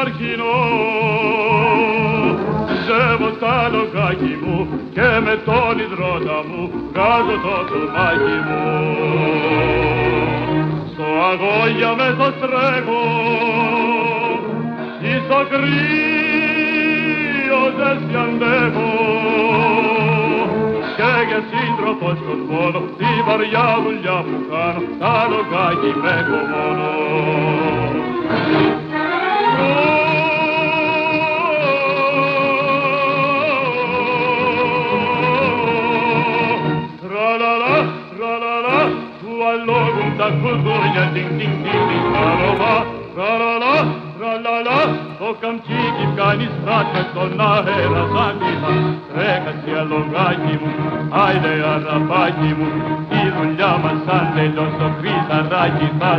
αρχινό ζεύω στα λογάκι μου και με τον υδρότα μου βγάζω το τσουμάκι μου. Στο αγώγια με το στρέχω ή στο κρύο δεν αντέχω και για σύντροφος στον πόνο τη βαριά δουλειά που κάνω τα λογάκι με έχω κουδούρια, τιν τιν τιν τιν, tra-la-la, tra-la-la, tra-la-la, το καμτσίκι κάνει στράκα στον αέρα σαν κύμα. Τρέχασε αλογάκι μου, άιντε αραπάκι μου, η δουλειά μας αν τελειώσω, χρυσαράκι θα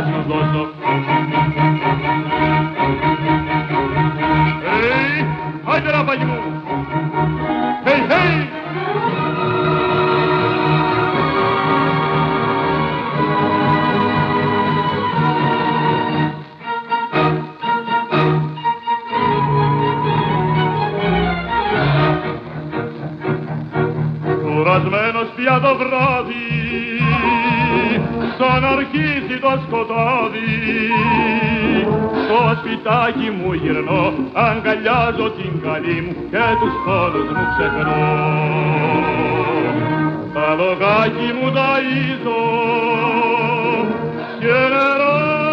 αγκαλιάζω την καλή μου και τους πόνους μου ξεχνώ τα λογάκι μου ταΐζω και νεράκι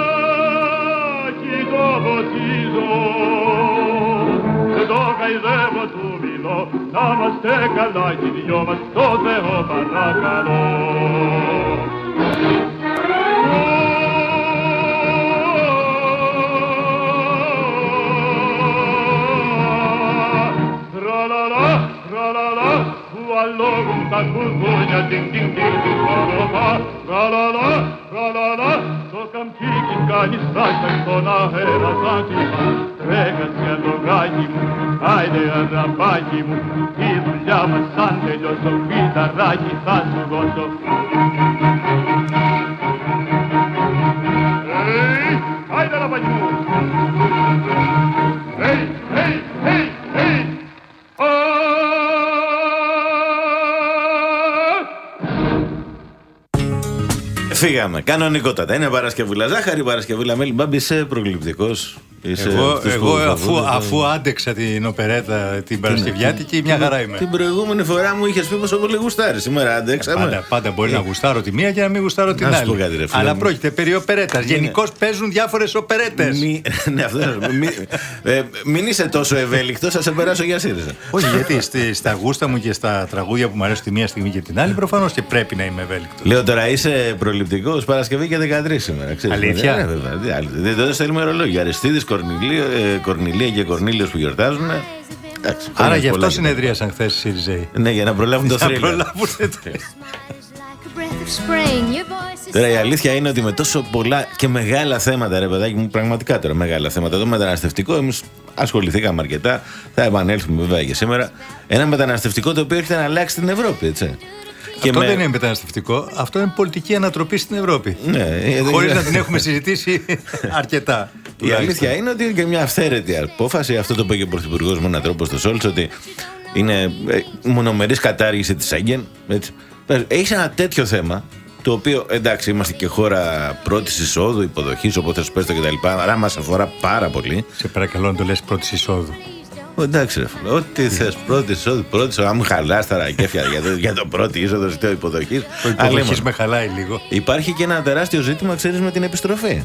το ποτίζω το χαϊδεύω του μιλώ να είμαστε καλά κι οι δυο μας το Θεό παρακαλώ. Κουδούνια, τιν τιν τιν τιν tra-la-la, tra-la-la, tra-la-la, το καμτσίκι κάνει στάχτα στον αέρα σαν κύμα. Τρέχασε αλογάκι μου, άιντε αραπάκι μου, η δουλειά μας σαν τελειώσω, φυταράκι θα σου δώσω. Φύγαμε. Κανονικότατα. Είναι Παρασκευούλα ζάχαρη, Παρασκευούλα μέλι. Μπάμπη, είσαι προληπτικό. Εγώ, εγώ αφού, αφού άντεξα την οπερέτα την Παρασκευιάτικη, μια χαρά είμαι. Την προηγούμενη φορά μου είχες πει πόσο πολύ γουστάρει. Σήμερα αντέξαμε. Πάντα, πάντα μπορεί να γουστάρω τη μία και να μην γουστάρω την Να σου πω άλλη. κάτι, ρε φίλε Αλλά μου. πρόκειται περί οπερέτας. Γενικώς παίζουν διάφορες οπερέτες. Μη, ναι, αυτό, μη, ε, μην είσαι τόσο ευέλικτος, θα σε περάσω για ΣΥΡΙΖΑ. Όχι, γιατί στη, στα γούστα μου και στα τραγούδια που μου αρέσουν τη μία στιγμή και την άλλη, προφανώς και πρέπει να είμαι ευέλικτος. Λέω τώρα είσαι προληπτικός Παρασκευή και 13 σήμερα. Ξέρεις, Αλήθεια; Ναι, βέβαια. Τι άλλο. Δεν δεν στέλνουμε ρολόγια. Αριστίδη, Κορνιλία και Κορνίλιος που γιορτάζουν. Εντάξει, Άρα χρόνια γι' αυτό πολλά. συνεδρίασαν χθες οι ΣΥΡΙΖΑΙ. Ναι, για να προλάβουν το Να θρύλο. προλάβουν. Τώρα η αλήθεια είναι ότι με τόσο πολλά και μεγάλα θέματα, ρε παιδάκι μου, πραγματικά τώρα μεγάλα θέματα. Το μεταναστευτικό, εμείς ασχοληθήκαμε αρκετά. Θα επανέλθουμε βέβαια και σήμερα. Ένα μεταναστευτικό το οποίο έρχεται να αλλάξει την Ευρώπη, έτσι. Αυτό με- δεν είναι μεταναστευτικό, αυτό είναι πολιτική ανατροπή στην Ευρώπη. Ναι, ε, δεν Χωρίς ξέρω. να την έχουμε συζητήσει αρκετά. Η τουλάχιστον. αλήθεια είναι ότι είναι και μια αυθαίρετη απόφαση. Αυτό το είπε και ο Πρωθυπουργός με έναν τρόπο στο Σόλτς, ότι είναι ε, μονομερής κατάργηση της Σέγγεν. Έχεις ένα τέτοιο θέμα, το οποίο εντάξει, είμαστε και χώρα πρώτης εισόδου, υποδοχής, οπότε σου πες το κτλ. Άρα μας αφορά πάρα πολύ. Σε παρακαλώ να το λες πρώτης εισόδου. Ω, Εντάξει, ρε φίλε, ό,τι θες, πρώτη εισόδου, πρώτη εισόδου. Αν μου χαλάς τα ρακέφια για το, για το πρώτη είσοδο ζητώ υποδοχής. Το υποδοχής με χαλάει λίγο. Υπάρχει και ένα τεράστιο ζήτημα, ξέρεις, με την επιστροφή.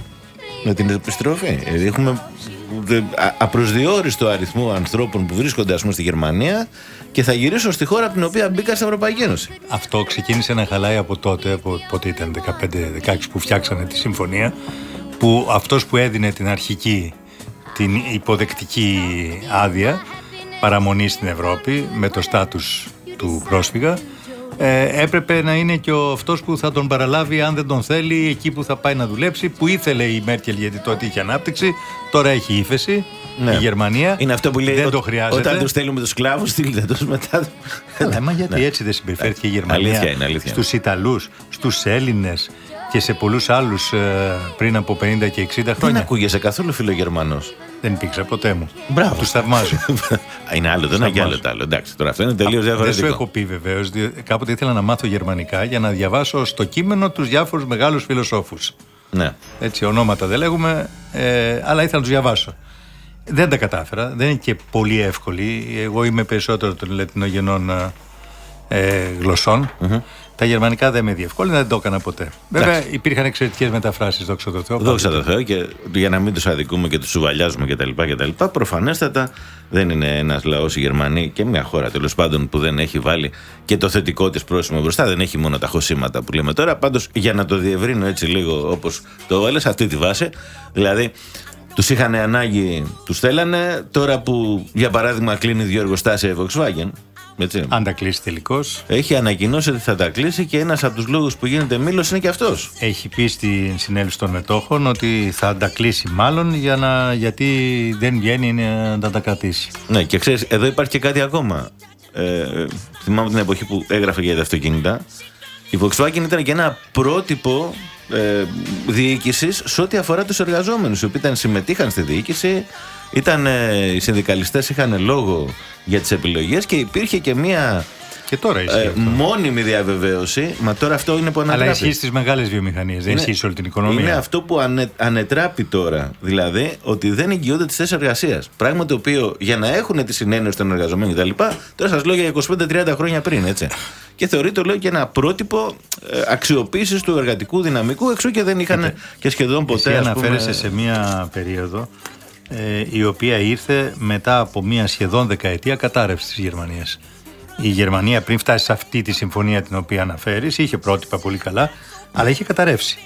Με την επιστροφή. Δηλαδή, Έχουμε α- απροσδιόριστο αριθμό ανθρώπων που βρίσκονται, ας πούμε, στη Γερμανία και θα γυρίσουν στη χώρα από την οποία μπήκα στην Ευρωπαϊκή Ένωση. Αυτό ξεκίνησε να χαλάει από τότε, από πότε ήταν 15-16 που φτιάξανε τη συμφωνία, που αυτός που έδινε την αρχική, την υποδεκτική άδεια παραμονή στην Ευρώπη με το στάτους του πρόσφυγα, ε, έπρεπε να είναι και ο αυτός που θα τον παραλάβει αν δεν τον θέλει εκεί που θα πάει να δουλέψει, που ήθελε η Μέρκελ γιατί τότε είχε ανάπτυξη, τώρα έχει ύφεση. Ναι. Η Γερμανία Είναι αυτό που λέει δεν ο- το χρειάζεται. Όταν τους στέλνουμε τους σκλάβους, στείλτε τους μετά. Καλά, μα γιατί έτσι δεν συμπεριφέρθηκε η Γερμανία Αλήθεια είναι, αλήθεια στους Ιταλούς, στους Έλληνες, και σε πολλούς άλλους ε, πριν από 50 και 60 Δεν χρόνια. ακούγεσαι καθόλου φιλογερμανός. Δεν υπήρξα ποτέ μου. Μπράβο. Τους θαυμάζω. είναι άλλο, δεν είναι και άλλο Θαυμάζω. το άλλο. Εντάξει, τώρα αυτό είναι τελείως Δεν σου διαφορετικό. έχω πει βεβαίως. Κάποτε ήθελα να μάθω γερμανικά για να διαβάσω στο κείμενο τους διάφορους μεγάλους φιλοσόφους. Ναι. Έτσι, ονόματα δεν λέγουμε, ε, αλλά ήθελα να τους διαβάσω. Δεν τα κατάφερα. Δεν είναι και πολύ εύκολη. Εγώ είμαι περισσότερο των λατινογενών ε, γλωσσων Τα γερμανικά δεν με διευκόλυνα, δεν το έκανα ποτέ. Βέβαια, υπήρχαν εξαιρετικές μεταφράσεις, δόξα τω Θεώ. Δόξα τω Θεώ και για να μην τους αδικούμε και τους σουβαλιάζουμε κτλ. κτλ. Προφανέστατα δεν είναι ένας λαός η Γερμανία και μια χώρα τέλος πάντων που δεν έχει βάλει και το θετικό της πρόσημο μπροστά. Δεν έχει μόνο τα χωσήματα που λέμε τώρα. Πάντως για να το διευρύνω έτσι λίγο όπως το έβαλες, αυτή τη βάση. Δηλαδή τους είχαν ανάγκη, τους θέλανε. Τώρα που για παράδειγμα κλείνει δύο εργοστάσια η Volkswagen. Έτσι, Αν τα κλείσει τελικώς, έχει ανακοινώσει ότι θα τα κλείσει και ένας από τους λόγους που γίνεται μήλος είναι και αυτός. έχει πει στην συνέλευση των μετόχων ότι θα τα κλείσει μάλλον για να, γιατί δεν βγαίνει να τα, τα κρατήσει. Ναι, και ξέρεις, εδώ υπάρχει και κάτι ακόμα. Ε, θυμάμαι την εποχή που έγραφε για τα αυτοκίνητα. Η Volkswagen ήταν και ένα πρότυπο ε, διοίκησης σε ό,τι αφορά τους εργαζόμενους. Οι οποίοι ήταν, συμμετείχαν στη διοίκηση, ήταν, ε, οι συνδικαλιστές είχαν λόγο για τις επιλογές και υπήρχε και μία Και τώρα ισχύει. ε, αυτό. μόνιμη διαβεβαίωση. Μα τώρα αυτό είναι που Αλλά ανατράπει. ισχύει στις μεγάλες βιομηχανίες, δεν Είναι- ισχύει σε όλη την οικονομία. Είναι αυτό που ανε, ανετράπει τώρα. Δηλαδή ότι δεν εγγυώνται τις θέσεις εργασίας. Πράγμα το οποίο για να έχουν τη συνένωση των εργαζομένων κτλ. Τώρα σας λέω για 25-30 χρόνια πριν, έτσι. Και θεωρείται, λέω, και ένα πρότυπο ε, αξιοποίησης του εργατικού δυναμικού, εξού και δεν είχαν και σχεδόν ποτέ. Εσύ ας πούμε, αναφέρεσαι σε μία περίοδο ε, η οποία ήρθε μετά από μία σχεδόν δεκαετία κατάρρευση της Γερμανίας. Η Γερμανία πριν φτάσει σε αυτή τη συμφωνία την οποία αναφέρεις είχε πρότυπα πολύ καλά αλλά είχε καταρρεύσει.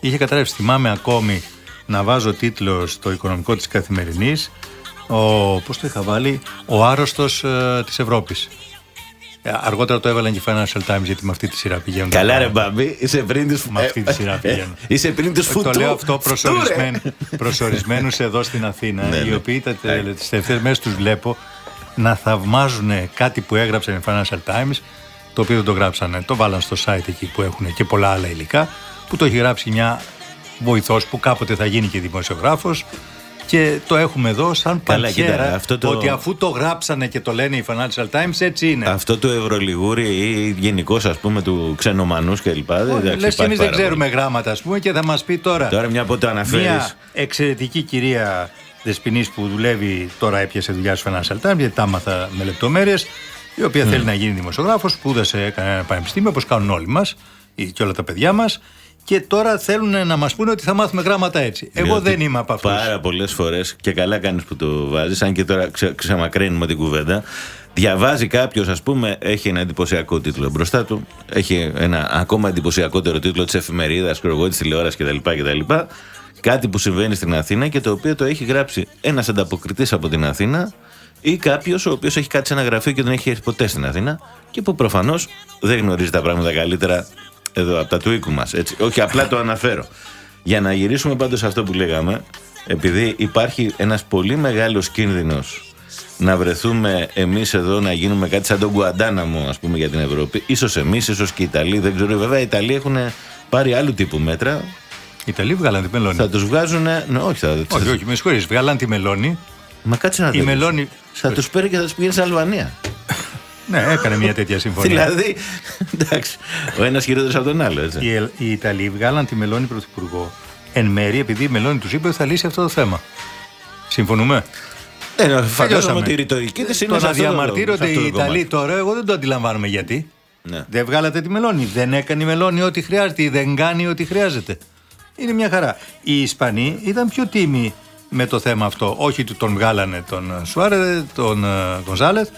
Είχε καταρρεύσει. Θυμάμαι ακόμη να βάζω τίτλο στο οικονομικό της καθημερινής ο, πώς το είχα βάλει, ο άρρωστος ε, της Ευρώπης. Ε, Αργότερα το έβαλαν και οι Financial Times γιατί με αυτή τη σειρά πηγαίνουν. τα Καλά, ρε πράγματα. Μπάμπη, είσαι πριν του. Με αυτή τη σειρά πηγαίνω. Είσαι πριν του φουτού. Το λέω αυτό Φτούρε. προσορισμέν, προσορισμένους εδώ στην Αθήνα, Ναι, οι ναι. οποίοι τα, τε- τις τελευταίες μέρες τους βλέπω να θαυμάζουν κάτι που έγραψαν οι Financial Times, το οποίο δεν το γράψανε, το βάλαν στο site εκεί που έχουν και πολλά άλλα υλικά, που το έχει γράψει μια βοηθός που κάποτε θα γίνει και δημοσιογράφος και το έχουμε εδώ σαν Καλά, παντιέρα κοίτα, αυτό το- ότι αφού το γράψανε και το λένε οι Financial Times έτσι είναι. Αυτό του Ευρωλιγούρι ή γενικώς ας πούμε του ξενομανούς κλπ. εντάξει, Λες και υπάρχει εμείς δεν πάρα ξέρουμε πολύ. γράμματα ας πούμε και θα μας πει τώρα Τώρα μια που το αναφέρει. Μια εξαιρετική κυρία Δεσποινής που δουλεύει, τώρα έπιασε δουλειά στο Financial Times, γιατί τα άμαθα με λεπτομέρειες, η οποία θέλει να γίνει δημοσιογράφος, σπούδασε, έκανε ένα πανεπιστήμιο, όπως κάνουν όλοι μας και όλα τα παιδιά μας. Και τώρα θέλουν να μας πούνε ότι θα μάθουμε γράμματα έτσι. Εγώ Διότι δεν είμαι από αυτούς. Πάρα πολλές φορές και καλά κάνεις που το βάζεις, αν και τώρα ξε, ξεμακραίνουμε την κουβέντα. Διαβάζει κάποιος, ας πούμε, έχει ένα εντυπωσιακό τίτλο μπροστά του, έχει ένα ακόμα εντυπωσιακότερο τίτλο της εφημερίδας, της τηλεόρασης κτλ, κτλ. Κάτι που συμβαίνει στην Αθήνα και το οποίο το έχει γράψει ένας ανταποκριτής από την Αθήνα ή κάποιος ο οποίος έχει κάτσει σε ένα γραφείο και δεν έχει έρθει ποτέ στην Αθήνα και που προφανώς δεν γνωρίζει τα πράγματα καλύτερα εδώ από τα του οίκου μας. Όχι, απλά το αναφέρω. Για να γυρίσουμε πάντως σε αυτό που λέγαμε, επειδή υπάρχει ένας πολύ μεγάλος κίνδυνος να βρεθούμε εμείς εδώ να γίνουμε κάτι σαν τον Γκουαντάναμο ας πούμε για την Ευρώπη, ίσως εμείς, ίσως και οι Ιταλοί, δεν ξέρω, βέβαια οι Ιταλοί έχουν πάρει άλλου τύπου μέτρα, Οι Ιταλοί βγάλαν τη μελώνη. θα τους βγάζουν, ναι, όχι, θα, Όχι, όχι, με συγχωρείς, βγάλαν τη μελώνη. Μα κάτσε να Η δεις. μελώνη. Θα τους παίρνει και θα τους πηγαίνει στην Αλβανία. Ναι, έκανε μια τέτοια συμφωνία. δηλαδή, εντάξει, ο ένας χειρότερος από τον άλλο, έτσι. Οι, Ελ- οι Ιταλοί βγάλαν τη μελώνη πρωθυπουργό εν μέρη επειδή η μελώνη του είπε ότι θα λύσει αυτό το θέμα. Συμφωνούμε; Ε, φαντάζομαι Τελειώσαμε. ότι η ρητορική της είναι το σε να αυτό το- διαμαρτύρονται σε αυτό οι το κομμάτι. Ιταλοί τώρα, εγώ δεν το αντιλαμβάνομαι γιατί. Ναι. Δεν βγάλατε τη μελώνη. Δεν έκανε η μελώνη ό,τι χρειάζεται ή δεν κάνει ό,τι χρειάζεται. Είναι μια χαρά. Οι Ισπανοί ήταν πιο τίμοι με το θέμα αυτό. Όχι ότι τον βγάλανε τον Σουάρε, τον ε, Γκονζάλεθ,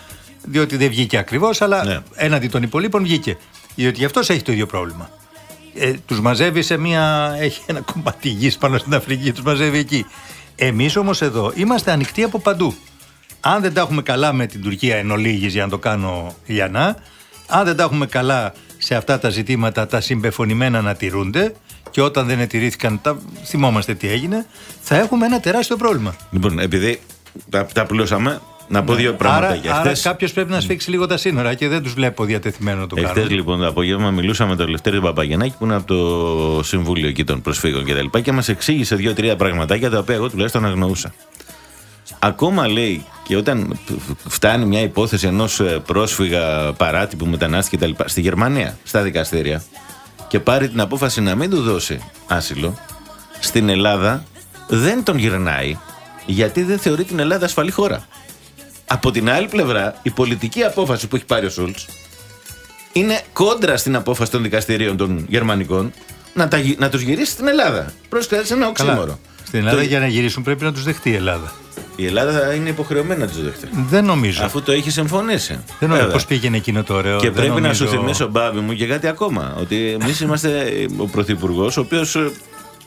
διότι δεν βγήκε ακριβώς, αλλά Ναι. έναντι των υπολείπων βγήκε. Διότι γι' αυτός έχει το ίδιο πρόβλημα. Ε, τους μαζεύει σε μια. Έχει ένα κομμάτι γης πάνω στην Αφρική, τους μαζεύει εκεί. Εμείς όμως εδώ είμαστε ανοιχτοί από παντού. Αν δεν τα έχουμε καλά με την Τουρκία εν ολίγης, για να το κάνω λιανά, αν δεν τα έχουμε καλά σε αυτά τα ζητήματα τα συμπεφωνημένα να τηρούνται και όταν δεν ετηρήθηκαν, τα, θυμόμαστε τι έγινε, θα έχουμε ένα τεράστιο πρόβλημα. Λοιπόν, επειδή τα, τα πλούσαμε, Να πω δύο πράγματα Άρα, για άρα χθες. κάποιος πρέπει να σφίξει λίγο τα σύνορα και δεν τους βλέπω διατεθειμένο να το Εχθέ κάνουν. λοιπόν το απόγευμα μιλούσαμε με τον Λευτέρη Παπαγενάκη που είναι από το Συμβούλιο εκεί των Προσφύγων κτλ. Και, και μας εξήγησε δύο-τρία πραγματάκια τα οποία εγώ τουλάχιστον αγνοούσα. Ακόμα λέει και όταν φτάνει μια υπόθεση ενός πρόσφυγα παράτυπου μετανάστη κτλ. στη Γερμανία, στα δικαστήρια και πάρει την απόφαση να μην του δώσει άσυλο, στην Ελλάδα δεν τον γυρνάει γιατί δεν θεωρεί την Ελλάδα ασφαλή χώρα. Από την άλλη πλευρά, η πολιτική απόφαση που έχει πάρει ο Σούλτς είναι κόντρα στην απόφαση των δικαστηρίων των γερμανικών να, τα, γυ- να τους γυρίσει στην Ελλάδα. Πρόσεχε ένα οξύμορο. Στην Ελλάδα Το- για να γυρίσουν πρέπει να τους δεχτεί η Ελλάδα. Η Ελλάδα είναι υποχρεωμένη να τους δεχτεί. Δεν νομίζω. Αφού το έχει συμφωνήσει. Δεν νομίζω Βέβαια. πώς πήγαινε εκείνο το ωραίο. Και δεν πρέπει να νομίζω- σου θυμίσω, Μπάμπη μου, και κάτι ακόμα. Ότι εμείς είμαστε ο Πρωθυπουργός, ο οποίος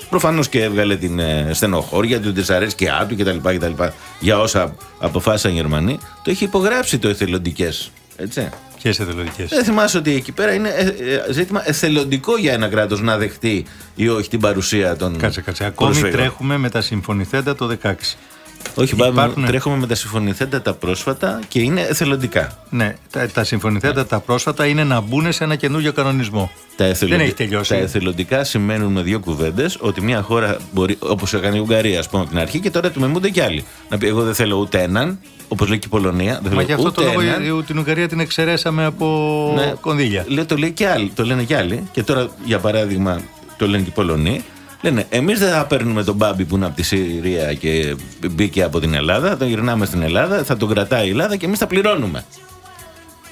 προφανώς και έβγαλε την ε, στενοχώρια του, τη αρέσκειά του κτλ, κτλ. Για όσα αποφάσισαν οι Γερμανοί, το έχει υπογράψει το εθελοντικές. Έτσι. Ποιες εθελοντικές; Δεν θυμάσαι ότι εκεί πέρα είναι ε, ε, ζήτημα εθελοντικό για ένα κράτος να δεχτεί ή όχι την παρουσία των. Κάτσε, κάτσε. Ακόμη προσφύγων. τρέχουμε με τα συμφωνηθέντα το 16. Όχι, Μπάμπη, μου, Υπάρχουν- τρέχουμε με τα συμφωνηθέντα τα πρόσφατα και είναι εθελοντικά. Ναι, τα, τα συμφωνηθέντα τα πρόσφατα είναι να μπουν σε ένα καινούριο κανονισμό. Τα, εθελοντι- έχει τελειώσει. τα εθελοντικά σημαίνουν με δύο κουβέντες ότι μια χώρα μπορεί, όπως έκανε η Ουγγαρία, ας πούμε, από την αρχή και τώρα του μεμούνται κι άλλοι. Να πει: Εγώ δεν θέλω ούτε έναν, όπως λέει και η Πολωνία. Δεν Μα θέλω γι' αυτό το ούτε λόγο έναν. η- την Ουγγαρία την εξαιρέσαμε από Ναι. κονδύλια. Λέει, το, λέει και άλλοι, το λένε κι άλλοι. Και τώρα, για παράδειγμα, το λένε και οι Πολωνοί. Λένε, εμείς δεν θα παίρνουμε τον Μπάμπη που είναι από τη Συρία και μπήκε από την Ελλάδα, θα τον γυρνάμε στην Ελλάδα, θα τον κρατάει η Ελλάδα και εμείς θα πληρώνουμε.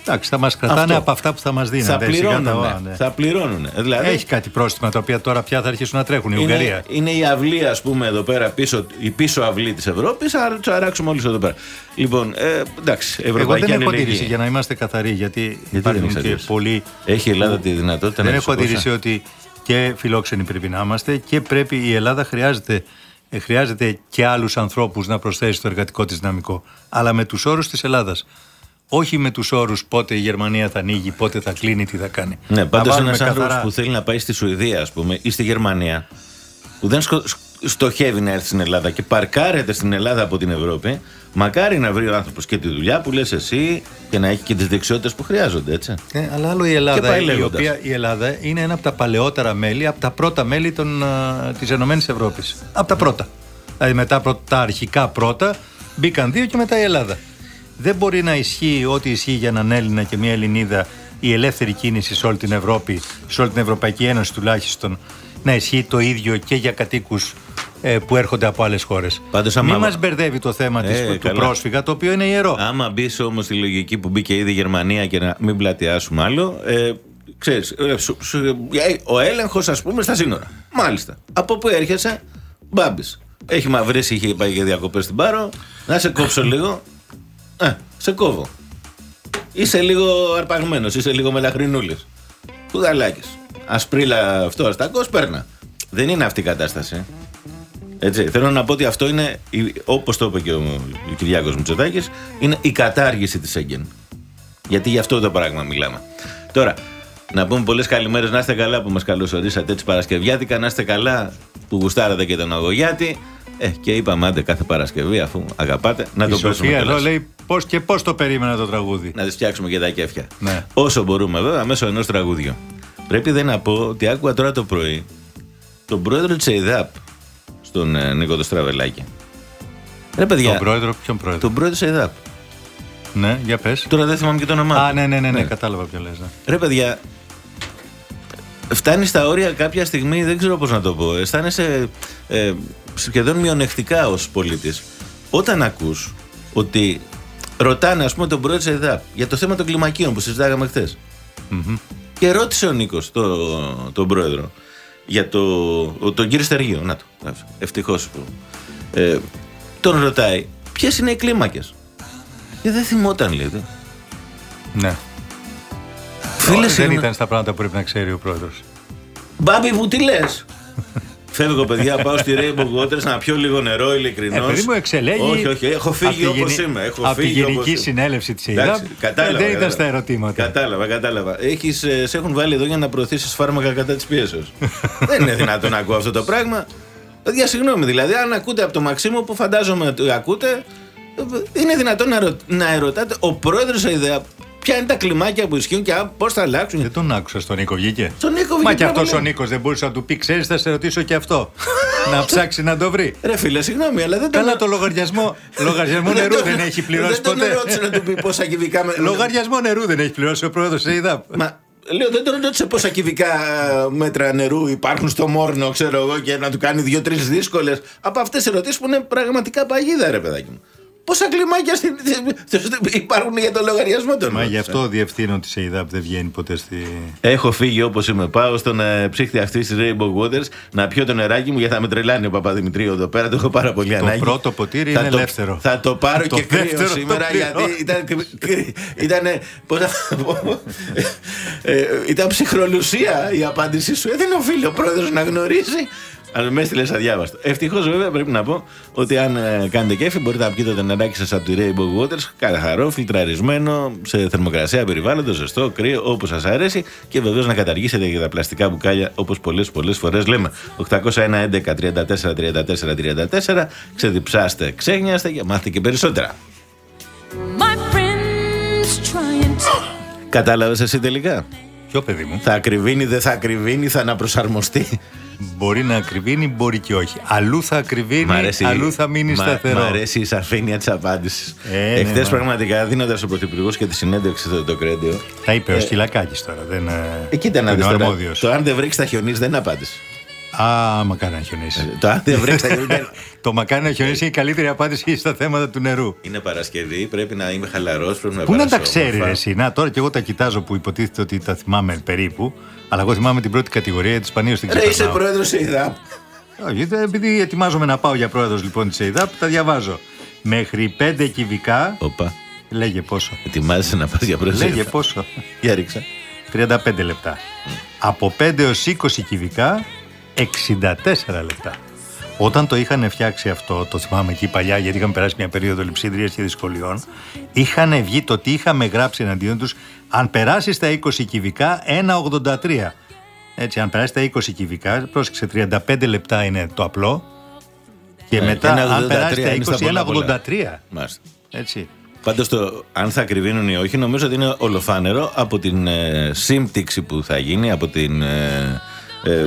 Εντάξει, θα μας κρατάνε Αυτό. από αυτά που θα μας δίνουν. θα πληρώνουν. Θα πληρώνουν. Δηλαδή, Έχει κάτι πρόστιμα τα οποία τώρα πια θα αρχίσουν να τρέχουν η Ουγγαρία. Είναι, είναι η αυλή, ας πούμε, εδώ πέρα πίσω, η πίσω αυλή της Ευρώπης. Θα τους αράξουμε όλους εδώ πέρα. Λοιπόν, ε, εντάξει, Εγώ Ευρωπαϊκή δεν έχω Αλληλεγγύη. αντίρρηση για να είμαστε καθαροί, γιατί, Γιατί δεν υπάρχουν έχεις και αντίρρηση; πολλοί. Έχει η Ελλάδα τη δυνατότητα Δεν να έχω τις αντίρρηση σηκώσει. ότι και φιλόξενοι πρέπει να είμαστε και πρέπει η Ελλάδα χρειάζεται, ε, χρειάζεται και άλλους ανθρώπους να προσθέσει στο εργατικό της δυναμικό. Αλλά με τους όρους της Ελλάδας. Όχι με τους όρους πότε η Γερμανία θα ανοίγει, πότε θα κλείνει, τι θα κάνει. Ναι, Να πάντως βάλουμε ένας άνθρωπος καθαρά- που θέλει να πάει στη Σουηδία, ας πούμε, ή στη Γερμανία, που δεν σκο- στοχεύει να έρθει στην Ελλάδα και παρκάρεται στην Ελλάδα από την Ευρώπη, μακάρι να βρει ο άνθρωπος και τη δουλειά που λες εσύ και να έχει και τις δεξιότητες που χρειάζονται, έτσι. Ε, αλλά άλλο η Και Ελλάδα, πάει η λέγοντας. οποία η Ελλάδα είναι ένα από τα παλαιότερα μέλη, από τα πρώτα μέλη των, α, της Ενωμένης Ευρώπης. Από τα πρώτα. Δηλαδή μετά από τα αρχικά πρώτα μπήκαν δύο και μετά η Ελλάδα. Δεν μπορεί να ισχύει ό,τι ισχύει για έναν Έλληνα και μια Ελληνίδα η ελεύθερη κίνηση σε όλη την Ευρώπη, σε όλη την Ευρωπαϊκή Ένωση τουλάχιστον, να ισχύει το ίδιο και για κατοίκους ε, που έρχονται από άλλες χώρες. Πάντως, Μην άμα- μας μπερδεύει το θέμα της, Ε, του καλά. πρόσφυγα, το οποίο είναι ιερό. Άμα μπει όμως στη λογική που μπήκε ήδη η Γερμανία και να μην πλατιάσουμε άλλο, ε, ξέρεις, ε, σου- σου- ε, ο έλεγχος, ας πούμε, στα σύνορα. Μάλιστα. Από πού έρχεσαι, μπάμπης. Έχει μαυρίσει, είχε πάει για διακοπές στην Πάρο. Να σε κόψω λίγο. Ε, σε κόβω. Είσαι λίγο αρπαγμένος, είσαι λίγο μελαχρινούλης. Κουδαλάκι. Ασπρίλα αυτό, αστακός, παίρνα. Δεν είναι αυτή η κατάσταση. Έτσι, θέλω να πω ότι αυτό είναι, όπως το είπε και ο, ο Κυριάκος Μητσοτάκης, είναι η κατάργηση της Σέγγεν. Γιατί γι' αυτό το πράγμα μιλάμε. Τώρα, να πούμε πολλές καλημέρες, να είστε καλά που μας καλωσορίσατε έτσι Παρασκευιάτικα, να είστε καλά που γουστάρατε και τον Αγωγιάτη. Ε, και είπαμε άντε κάθε Παρασκευή, αφού αγαπάτε, να Η το πέσουμε Σοφία εδώ κιόλας. λέει πώς και πώς το περίμενα το τραγούδι. Να τις φτιάξουμε και τα κέφια. Ναι. Όσο μπορούμε, βέβαια, μέσω ενός τραγούδιου. Πρέπει δεν να πω ότι άκουγα τώρα το πρωί τον πρόεδρο της ΕΙΔΑΠ, στον ε, Νίκο το Στραβελάκη. Ρε παιδιά, Τον πρόεδρο, ποιον πρόεδρο; τον πρόεδρο της ΕΙΔΑΠ. Ναι, για πες. Τώρα δεν θυμάμαι και το όνομά Α, του. ναι, ναι, ναι, ναι, κατάλαβα ποιο λες. ναι. Ρε παιδιά, φτάνει στα όρια κάποια στιγμή, δεν ξέρω πώς να το πω. Αισθάνεσαι ε, σχεδόν μειονεκτικά ως πολίτης. Όταν ακούς ότι ρωτάνε, ας πούμε, τον πρόεδρο της ΕΔΑΠ για το θέμα των κλιμακίων που συζητάγαμε χθες. Και ρώτησε ο Νίκος το, τον πρόεδρο για το, ο- τον κύριο Στεργίου. Να το, ευτυχώς. που- Ε, τον ρωτάει, ποιες είναι οι κλίμακες; Και δεν θυμόταν, λέει. Ναι. Φίλε, δεν συγγνώμη. ήταν στα πράγματα που πρέπει να ξέρει ο πρόεδρος. Μπάμπη μου, τι λες; Φεύγω, παιδιά, πάω στη Rainbow Waters να πιω λίγο νερό, ειλικρινώς. Ε, παιδί μου, εξελέγει. Όχι, όχι, έχω από φύγει τη όπως γενι- είμαι. Έχω από τη φύγει όπως Γενική είμαι. Συνέλευση της Εντάξει, ΕΙΔΑΠ. κατάλαβα, Δεν ήταν κατάλαβα. στα ερωτήματα. Κατάλαβα, κατάλαβα. Έχεις, ε, σε έχουν βάλει εδώ για να προωθήσεις φάρμακα κατά της πίεσεω. Δεν είναι δυνατόν να ακούω αυτό το πράγμα. Παιδιά, συγγνώμη, δηλαδή, αν ακούτε από το Μαξίμου που φαντάζομαι ότι ακούτε, Είναι δυνατόν να, ρω... να ερωτάτε ο πρόεδρος ιδέα ποια είναι τα κλιμάκια που ισχύουν και πώς θα αλλάξουν. Δεν τον άκουσα στον Νίκο, βγήκε. Στον Νίκο Μα βγήκε. και αυτός πολύ. ο Νίκος δεν μπορούσε να του πει, ξέρεις, θα σε ρωτήσω και αυτό. να ψάξει να το βρει. Ρε φίλε, συγγνώμη, αλλά δεν τον. Καλά το λογαριασμό, λογαριασμό δεν νερού τον- δεν έχει πληρώσει Δεν τον ποτέ. ρώτησε να του πει πόσα κυβικά. με- Λογαριασμό νερού δεν έχει πληρώσει ο πρόεδρος σε είδα. Μα λέω, δεν τον ρώτησε πόσα κυβικά ε, μέτρα νερού υπάρχουν στο Μόρνο, ξέρω εγώ, και να του κάνει δύο-τρεις δύσκολες. Από αυτές τις ερωτήσεις που είναι πραγματικά παγίδα, ρε παιδάκι μου. Πόσα κλιμάκια στην- υπάρχουν για το λογαριασμό των Μα γι' αυτό διευθύνω τη ΕΙΔΑΠ δεν βγαίνει ποτέ στη. Έχω φύγει όπως είμαι. Πάω στον ε, ψύχτη αυτή της Rainbow Waters να πιω το νεράκι μου γιατί θα με τρελάνει ο Παπαδημητρίου εδώ πέρα. Το έχω πάρα πολύ Το ανάγκη. πρώτο ποτήρι Θα είναι το- ελεύθερο. Θα το πάρω Το και κρύο δεύτερο το σήμερα πληρώνω. γιατί ήταν. κρυ- ήταν πώς να πω, ε, ήταν ψυχρολουσία η απάντησή σου. Ε, δεν οφείλει ο πρόεδρος να γνωρίζει. Αλλά με έστειλες αδιάβαστο. Ευτυχώς βέβαια πρέπει να πω ότι αν ε, κάνετε κέφι μπορείτε να πιείτε το νεράκι σας από τη Rainbow Waters καθαρό, φιλτραρισμένο, σε θερμοκρασία περιβάλλοντο, ζεστό, κρύο, όπως σας αρέσει και βεβαίως να καταργήσετε και τα πλαστικά μπουκάλια όπως πολλές πολλές φορές λέμε. 801 11 34 34 34 ξεδιψάστε, ξέγνιαστε και μάθετε και περισσότερα. My friends trying to. Κατάλαβες εσύ τελικά; Ποιο παιδί μου; Θα ακριβίνει, δεν θα ακριβίνει, θα αναπροσαρμοστεί. Μπορεί να ακριβίνει, μπορεί και όχι. Αλλού θα ακριβίνει, αλλού θα μείνει μ' σταθερό. Μ' αρέσει η σαφήνεια της απάντησης. Ε, ναι, Εχθές μα. πραγματικά δίνοντας ο Πρωθυπουργός και τη συνέντευξη στο το Κρέντιο. Τα είπε ο Σκυλακάκης τώρα. Δεν, ε, Εκεί ήταν να είναι δεις ο τώρα. αρμόδιος. Το αν δεν βρέξεις θα χιονίσει δεν είναι απάντηση. Α, μακάρι να χιονίσει. Το αν δεν βρέξει θα χιονίσει. το μακάρι να χιονίσει είναι η καλύτερη απάντηση στα θέματα του νερού. Είναι Παρασκευή, πρέπει να είμαι χαλαρός. Πρέπει να Πού να τα περάσω ξέρει όμορφα. ρε, εσύ; Να, τώρα και εγώ τα κοιτάζω που υποτίθεται ότι τα θυμάμαι περίπου. Αλλά εγώ θυμάμαι την πρώτη κατηγορία της Σπανίου στην Ρε, είσαι ξεπερνάω. πρόεδρος σε ΕΙΔΑΠ. Όχι, δεν- επειδή ετοιμάζομαι να πάω για πρόεδρος λοιπόν της ΕΙΔΑΠ, τα διαβάζω. Μέχρι 5 κυβικά. Οπα. Λέγε πόσο. Ετοιμάζεσαι να πας για πρόεδρο. σε Λέγε ΕΙΔΑΠ. πόσο. Για ρίξα. 35 λεπτά. Από 5 έως 20 κυβικά, 64 λεπτά. Όταν το είχαν φτιάξει αυτό, το θυμάμαι εκεί παλιά, γιατί είχαμε περάσει μια περίοδο λειψίδριας και δυσκολιών, είχαν βγει το τι είχαμε γράψει εναντίον τους. Αν περάσεις τα 20 κυβικά, 1,83. Έτσι, αν περάσεις τα 20 κυβικά, πρόσεξε, 35 λεπτά είναι το απλό. Και Ναι, μετά, αν 1,83 περάσεις τα είναι στα 20, πολλά πολλά. 1,83. Μάλιστα. Έτσι. Πάντως το αν θα ακριβίνουν ή όχι, νομίζω ότι είναι ολοφάνερο από την ε, σύμπτυξη που θα γίνει, από την, ε, ε,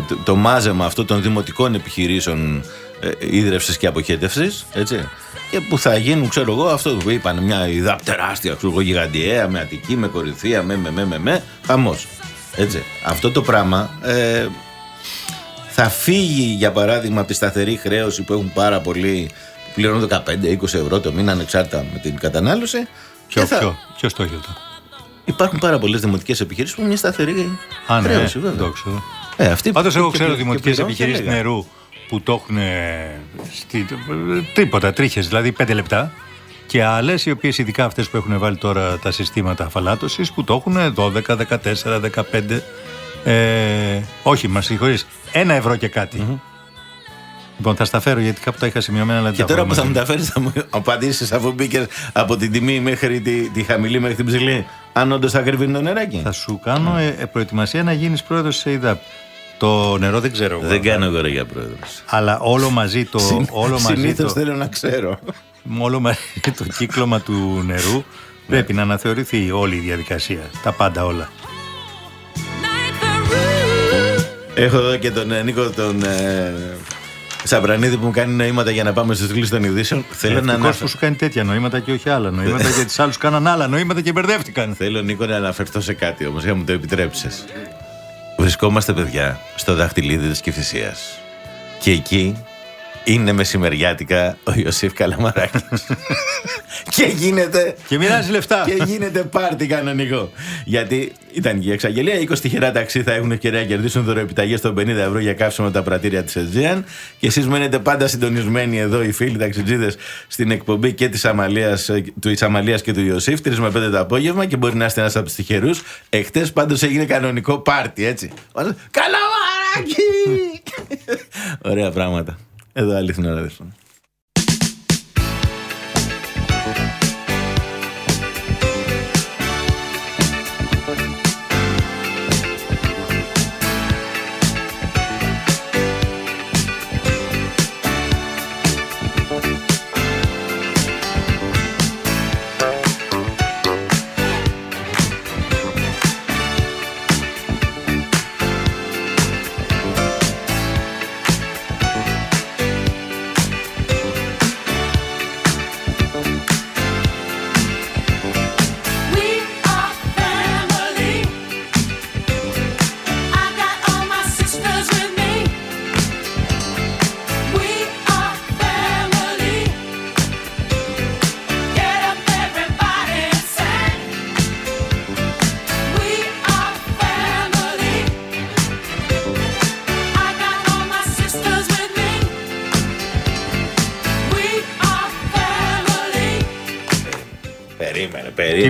το, το μάζεμα αυτό των δημοτικών επιχειρήσεων ε, ίδρυυσης και αποχέτευσης. Έτσι. Και που θα γίνουν, ξέρω εγώ, αυτό που είπαν, μια ιδέα τεράστια, ξέρω εγώ, γιγαντιαία, με Αττική, με Κορινθία, με, με, με, με, με χαμός. Έτσι. Αυτό το πράγμα ε, θα φύγει για παράδειγμα από τη σταθερή χρέωση που έχουν πάρα πολλοί που πληρώνουν 15-20 ευρώ το μήνα ανεξάρτητα με την κατανάλωση. Ποιο, και θα- ποιο, ποιος το έχει αυτό; Υπάρχουν πάρα πολλές δημοτικές επιχειρήσεις που έχουν μια σταθερή Α, ναι, χρέωση, βέβαια. δεν το ξέρω. Ε, αυτοί Πάντως, που- εγώ και- ξέρω και- δημοτικές και πληρώνουν επιχειρήσεις και λέγα. νερού που το έχουν. Στη, τίποτα, τρίχες, δηλαδή 5 λεπτά. Και άλλες, οι οποίες ειδικά αυτές που έχουν βάλει τώρα τα συστήματα αφαλάτωσης, που το έχουν 12, 14, 15. Ε, όχι, μα συγχωρείς. Ένα ευρώ και κάτι. Λοιπόν, θα στα φέρω γιατί κάπου τα είχα σημειωμένα. Αλλά δεν Και τα τώρα έχω που θα μου μαζί. τα φέρεις, θα μου απαντήσεις αφού μπήκες από την τιμή μέχρι τη, τη χαμηλή μέχρι την ψηλή. Αν όντως θα κρυβίνει το νεράκι. Θα σου κάνω ε, ε, προετοιμασία να γίνεις πρόεδρος της ΕΙΔΑΠ. Το νερό δεν ξέρω. εγώ. Δεν κάνω εγώ ρε για πρόεδρος. Αλλά όλο μαζί το. όλο μαζί Συνήθως το, θέλω να ξέρω. όλο μαζί το κύκλωμα του νερού πρέπει να αναθεωρηθεί όλη η διαδικασία. Τα πάντα όλα. Like the roof. Έχω εδώ και τον ε, Νίκο τον ε, Σαμπρανίδη που μου κάνει νοήματα για να πάμε στους τίτλου των ειδήσεων. Θέλω να, Ευτυχώς αναφε... που σου κάνει τέτοια νοήματα και όχι άλλα νοήματα γιατί τους άλλους κάναν άλλα νοήματα και μπερδεύτηκαν. Θέλω Νίκο να αναφερθώ σε κάτι όμως, για να μου το επιτρέψεις. Βρισκόμαστε, παιδιά, στο δαχτυλίδι της Κυφυσία. Και εκεί είναι μεσημεριάτικα ο Ιωσήφ Καλαμαράκης. και γίνεται. Και μοιράζει λεφτά. και γίνεται πάρτι κανονικό. Γιατί ήταν και η εξαγγελία. 20 τυχερά ταξί θα έχουν ευκαιρία να κερδίσουν δωροεπιταγές των 50 ευρώ για καύσιμο από τα πρατήρια της Αιτζίαν. Και εσείς μένετε πάντα συντονισμένοι εδώ, οι φίλοι ταξιτζίδες, στην εκπομπή και της Αμαλίας, ε, του Ισαμαλία και του Ιωσήφ, 3 με 5 το απόγευμα και μπορεί να είστε ένας από τους τυχερούς. Εχθές πάντως έγινε κανονικό πάρτι, έτσι. Καλαμαράκι! Ωραία πράγματα. Εδώ αλήθεια να δείχνω.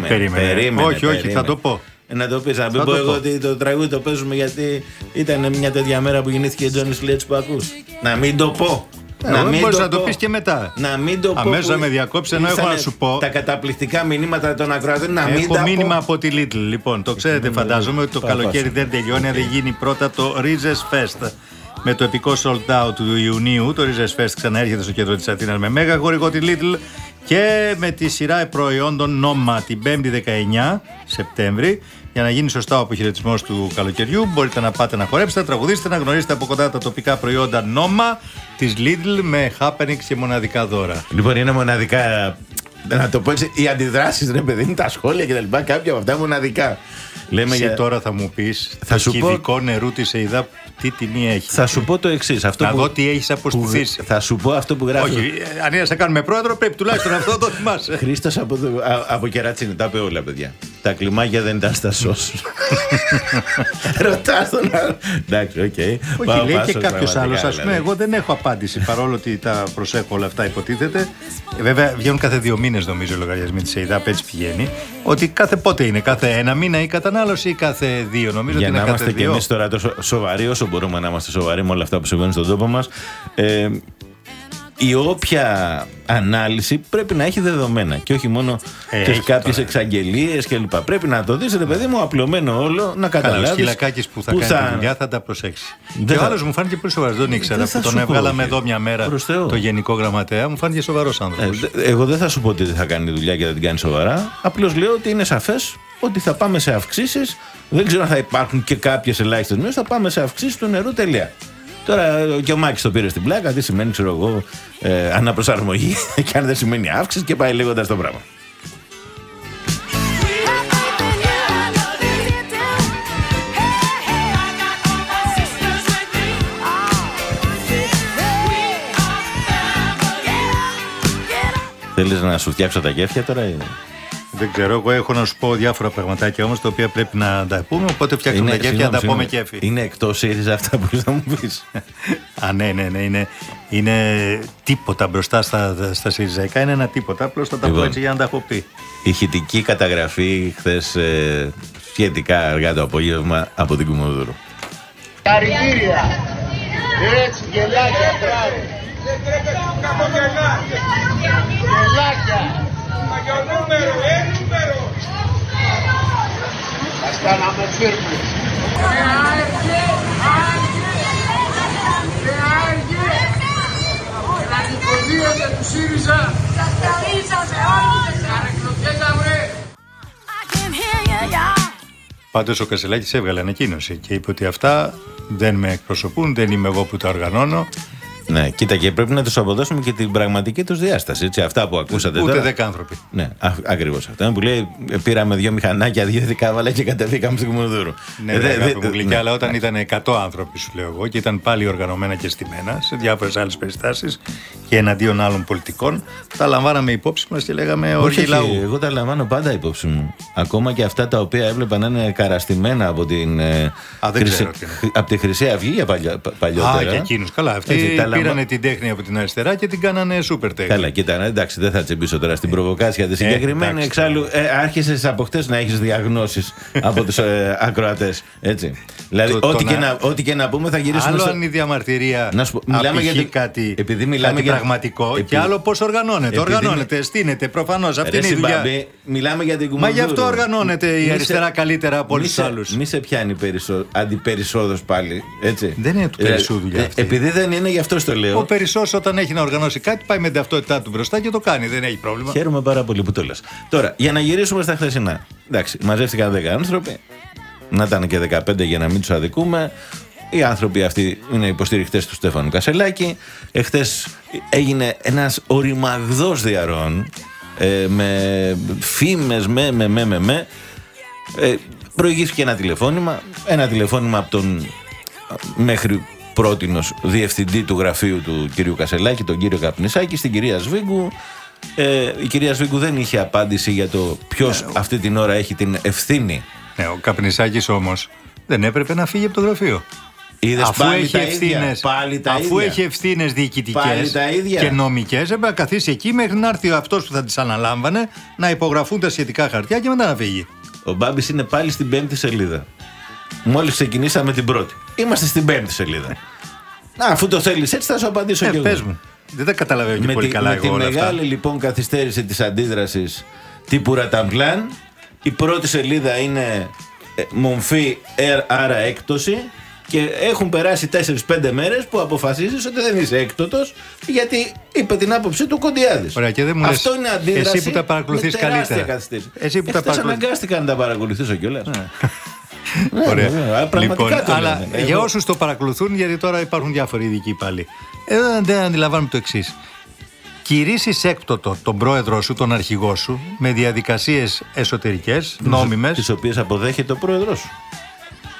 Περίμενε, περίμενε. Τι περίμενε; Όχι, όχι, θα το πω. Ε, Να το πεις, να μην Θα πω το εγώ πω. ότι το τραγούδι το παίζουμε γιατί ήταν μια τέτοια μέρα που γεννήθηκε η Τζόνι Σλέτς που ακούς. Να μην το πω. Ε, μην μπορείς το να το πω. πεις και μετά. Να μην το πω. Αμέσως που να με διακόψεις, ενώ έχω ήρθανε να σου πω. Τα καταπληκτικά μηνύματα των ακροατών να μην Έχω τα μήνυμα πω. από τη Lidl. Λοιπόν, το ξέρετε, φαντάζομαι ότι το Πάω, καλοκαίρι πάω. δεν τελειώνει αν δεν γίνει πρώτα το Rizes Fest. Με το επικό sold out του Ιουνίου, το Rizes Fest ξαναέρχεται στο κέντρο της Αθήνας με μέγα χορηγό τη Lidl και με τη σειρά προϊόντων Noma την 5η 19 Σεπτέμβρη. Για να γίνει σωστά ο αποχαιρετισμός του καλοκαιριού, μπορείτε να πάτε να χορέψετε, να τραγουδήσετε, να γνωρίσετε από κοντά τα τοπικά προϊόντα Noma της Lidl με happenings και μοναδικά δώρα. Λοιπόν, είναι μοναδικά. Να το πω έτσι, οι αντιδράσεις, ρε παιδί μου, τα σχόλια κτλ. Κάποια από αυτά μοναδικά. Λέμε Εσύ για... τώρα θα μου πεις Θα το σου πω- κυβικό νερού της ΕΙΔΑ τι τιμή έχει. Θα σου πω το εξής. Να δω τι έχεις αποστηθήσει. Θα σου πω αυτό που γράφει. Όχι, ε, αν είναι να σε κάνουμε πρόεδρο, πρέπει τουλάχιστον αυτό να το θυμάσαι. Χρήστος από, το- α- από κερατσίνη, τα είπε όλα, παιδιά. Τα κλιμάκια δεν ήταν στα σως. Ρωτάς τον άλλο. Εντάξει, οκ. Όχι, Πάω λέει και πάσος, κάποιος πραγματικά, άλλος. Α πούμε, δηλαδή. εγώ δεν έχω απάντηση παρόλο ότι τα προσέχω όλα αυτά, υποτίθεται. Ε, βέβαια, βγαίνουν κάθε δύο μήνες, νομίζω, οι λογαριασμοί της ΕΙΔΑΠ, έτσι πηγαίνει. Ότι κάθε πότε είναι, κάθε ένα μήνα η κατανάλωση ή κάθε δύο. Νομίζω Για ότι να είναι κάθε είμαστε κι δύο. εμείς τώρα τόσο σοβαροί, όσο μπορούμε να είμαστε σοβαροί με όλα αυτά που συμβαίνουν στον τόπο μας. Ε, η όποια ανάλυση πρέπει να έχει δεδομένα και όχι μόνο Ε, και έχει κάποιες τώρα. εξαγγελίες κλπ. Πρέπει να το δεις, ρε παιδί μου, απλωμένο όλο, να Καλά, ο καταλάβεις. Σκυλακάκης που θα κάνει τη δουλειά θα τα προσέξεις. Δεν και ο θα- άλλος μου φάνηκε πολύ σοβαρός. Δεν ήξερα. Δεν Που θα τον σου πω, έβγαλαμε όχι. εδώ μια μέρα Προς Θεού. το γενικό γραμματέα. Μου φάνηκε σοβαρός Ε, άνθρωπο. δε- εγώ δεν θα σου πω ότι δεν θα κάνει δουλειά και θα την κάνει σοβαρά. Απλώς λέω ότι είναι σαφές ότι θα πάμε σε αυξήσεις. Δεν ξέρω αν θα υπάρχουν και κάποιες ελάχιστες μείωση. Θα πάμε σε αυξήσεις του νερού. Τελεία. Τώρα ε, και ο Μάκης το πήρε στην πλάκα. Τι σημαίνει, ξέρω εγώ, ε, αναπροσαρμογή και αν δεν σημαίνει αύξηση και πάει λέγοντας το πράγμα. Θέλεις να σου φτιάξω τα κέφια τώρα. ή- Δεν ξέρω, εγώ έχω να σου πω διάφορα πραγματάκια όμως τα οποία πρέπει να τα πούμε. Οπότε φτιάξουμε τα κέφια να τα συγγνώμη, πούμε συγγνώμη. κέφι. Είναι εκτός ΣΥΡΙΖΑ αυτά που θα μου πεις. Α, ναι, ναι, ναι. Είναι, είναι τίποτα μπροστά στα, στα ΣΥΡΙΖΑΙΚΑ. Είναι ένα τίποτα. Απλώς θα τα πω Λοιπόν. έτσι για να τα έχω πει. Ηχητική καταγραφή χθες σχετικά αργά το απόγευμα από την Κουμοδούρου. Χαρητήρια. Έτσι, γελάκια, μπράβο. Γελάκια. Μας κάναμε φίρμες. Ραδικοδίωσε του ΣΥΡΙΖΑ. Πάντως ο Κασελάκης έβγαλε ανακοίνωση και είπε ότι αυτά δεν με εκπροσωπούν, δεν είμαι εγώ που τα οργανώνω. Ναι, κοίτα και πρέπει να τους αποδώσουμε και την πραγματική τους διάσταση. Έτσι, αυτά που ακούσατε Ούτε τώρα. δέκα άνθρωποι. Ναι, ακριβώς αυτό. Που λέει, ε, πήραμε δύο μηχανάκια, δύο δικάβαλα και κατεβήκαμε στην Κουμοδούρου. Ναι, Ε, ναι, δε- αγάπη δε- μου γλυκιά, ναι. αλλά όταν ήταν 100 άνθρωποι, σου λέω εγώ, και ήταν πάλι οργανωμένα και στημένα σε διάφορες άλλες περιστάσεις και εναντίον άλλων πολιτικών, τα λαμβάναμε υπόψη μας και λέγαμε Όχι, οργή όχι, λαού. εγώ τα λαμβάνω πάντα υπόψη μου. Ακόμα και αυτά τα οποία έβλεπα να είναι καραστημένα από την. ε, Α, δεν ξέρω τι είναι. χρυ- από τη Χρυσή Αυγή για παλιά, πα- παλιότερα. Α, και εκείνους. Καλά, αυτοί Έτσι, τα λαμβα- πήρανε την τέχνη από την αριστερά και την κάνανε σούπερ τέχνη. Καλά, κοίτα, εντάξει, δεν θα τσιμπήσω τώρα στην προβοκάσια τη συγκεκριμένη. Ε, εντάξει, Εξάλλου, ε, άρχισες από χτες να έχεις διαγνώσεις από τους ε, ακροατές. Έτσι. Δηλαδή, Το- το ό,τι, και να- να, ό,τι και να πούμε θα γυρίσουμε Άλλο στο. αν η διαμαρτυρία Να σου πω, μιλάμε απηχεί για το- κάτι, επειδή μιλάμε κάτι για- πραγματικό επειδή- και άλλο πώς οργανώνεται. επειδή οργανώνεται, στείνεται προφανώς. Αυτή Ρε είναι η δουλειά. συμπαμπή, μιλάμε για την Μα Κουμουνδούρου. γι' αυτό οργανώνεται η Μη σε- αριστερά καλύτερα από όλους μη τους σε- άλλους. Μη σε πιάνει περισσό, αντιπερισόδος πάλι. Έτσι. Δεν είναι του Ε, Περισσού δουλειά ε, αυτή. επειδή δεν είναι, γι' αυτό στο λέω. Ο Περισσός όταν έχει να οργανώσει κάτι πάει με την ταυτότητά του μπροστά και το κάνει. Δεν έχει πρόβλημα. Χαίρομαι πάρα πολύ που το λες. Τώρα, για να γυρίσουμε στα χθεσινά. Εντάξει, μαζεύτηκαν 10 άνθρωποι. Να ήταν και 15 για να μην τους αδικούμε. Οι άνθρωποι αυτοί είναι υποστηριχτές του Στέφανου Κασελάκη. Εχθές έγινε ένας οριμαγδός διαρρών ε, με φήμες, με, με, με, με, με. Ε, προηγήθηκε ένα τηλεφώνημα. Ένα τηλεφώνημα από τον α, μέχρι πρότινος διευθυντή του γραφείου του κυρίου Κασελάκη, τον κύριο Καπνισάκη, στην κυρία Σβίγκου. Ε, η κυρία Σβίγκου δεν είχε απάντηση για το ποιος αυτή την ώρα έχει την ευθύνη. Ναι, ο Καπνισάκης όμως δεν έπρεπε να φύγει από το γραφείο. Είδες αφού πάλι έχει τα ίδια, ευθύνε πάλι τα αφού ίδια. έχει ευθύνες διοικητικές Πάλι τα ίδια. και νομικές, έπρεπε να καθίσει εκεί μέχρι να έρθει αυτός που θα τις αναλάμβανε να υπογραφούν τα σχετικά χαρτιά και μετά να φύγει. Ο Μπάμπης είναι πάλι στην πέμπτη σελίδα. Μόλις ξεκινήσαμε την πρώτη. Είμαστε στην πέμπτη σελίδα. Να, αφού το θέλεις έτσι, θα σου απαντήσω Ε, κι εγώ. πες μου. Δεν τα καταλαβαίνω και με πολύ τη, καλά με εγώ τη όλα μεγάλη αυτά. λοιπόν καθυστέρηση της αντίδρασης τύπου Ραταμπλάν η πρώτη σελίδα είναι ε, μομφή ερ, άρα έκπτωση και έχουν περάσει 4-5 μέρες που αποφασίζεις ότι δεν είσαι έκτοτος γιατί είπε την άποψή του Κοντιάδης. Ωραία, και δεν μου λες, Αυτό είναι αντίδραση εσύ που τα παρακολουθείς με τεράστια καλύτερα. καθυστέρηση. Εσύ που τα Εχθές παρακολουθείς. αναγκάστηκα να τα παρακολουθήσω κιόλας. Ναι, Ωραία. βέβαια, πραγματικά Λοιπόν, το αλλά λένε. για Εγώ- όσους το παρακολουθούν, γιατί τώρα υπάρχουν διάφοροι ειδικοί πάλι. Εδώ δεν αντιλαμβάνουμε το εξής. Κηρύσεις έκπτωτο τον πρόεδρό σου, τον αρχηγό σου, με διαδικασίες εσωτερικές, νόμιμες. Τις οποίες αποδέχεται ο πρόεδρος σου.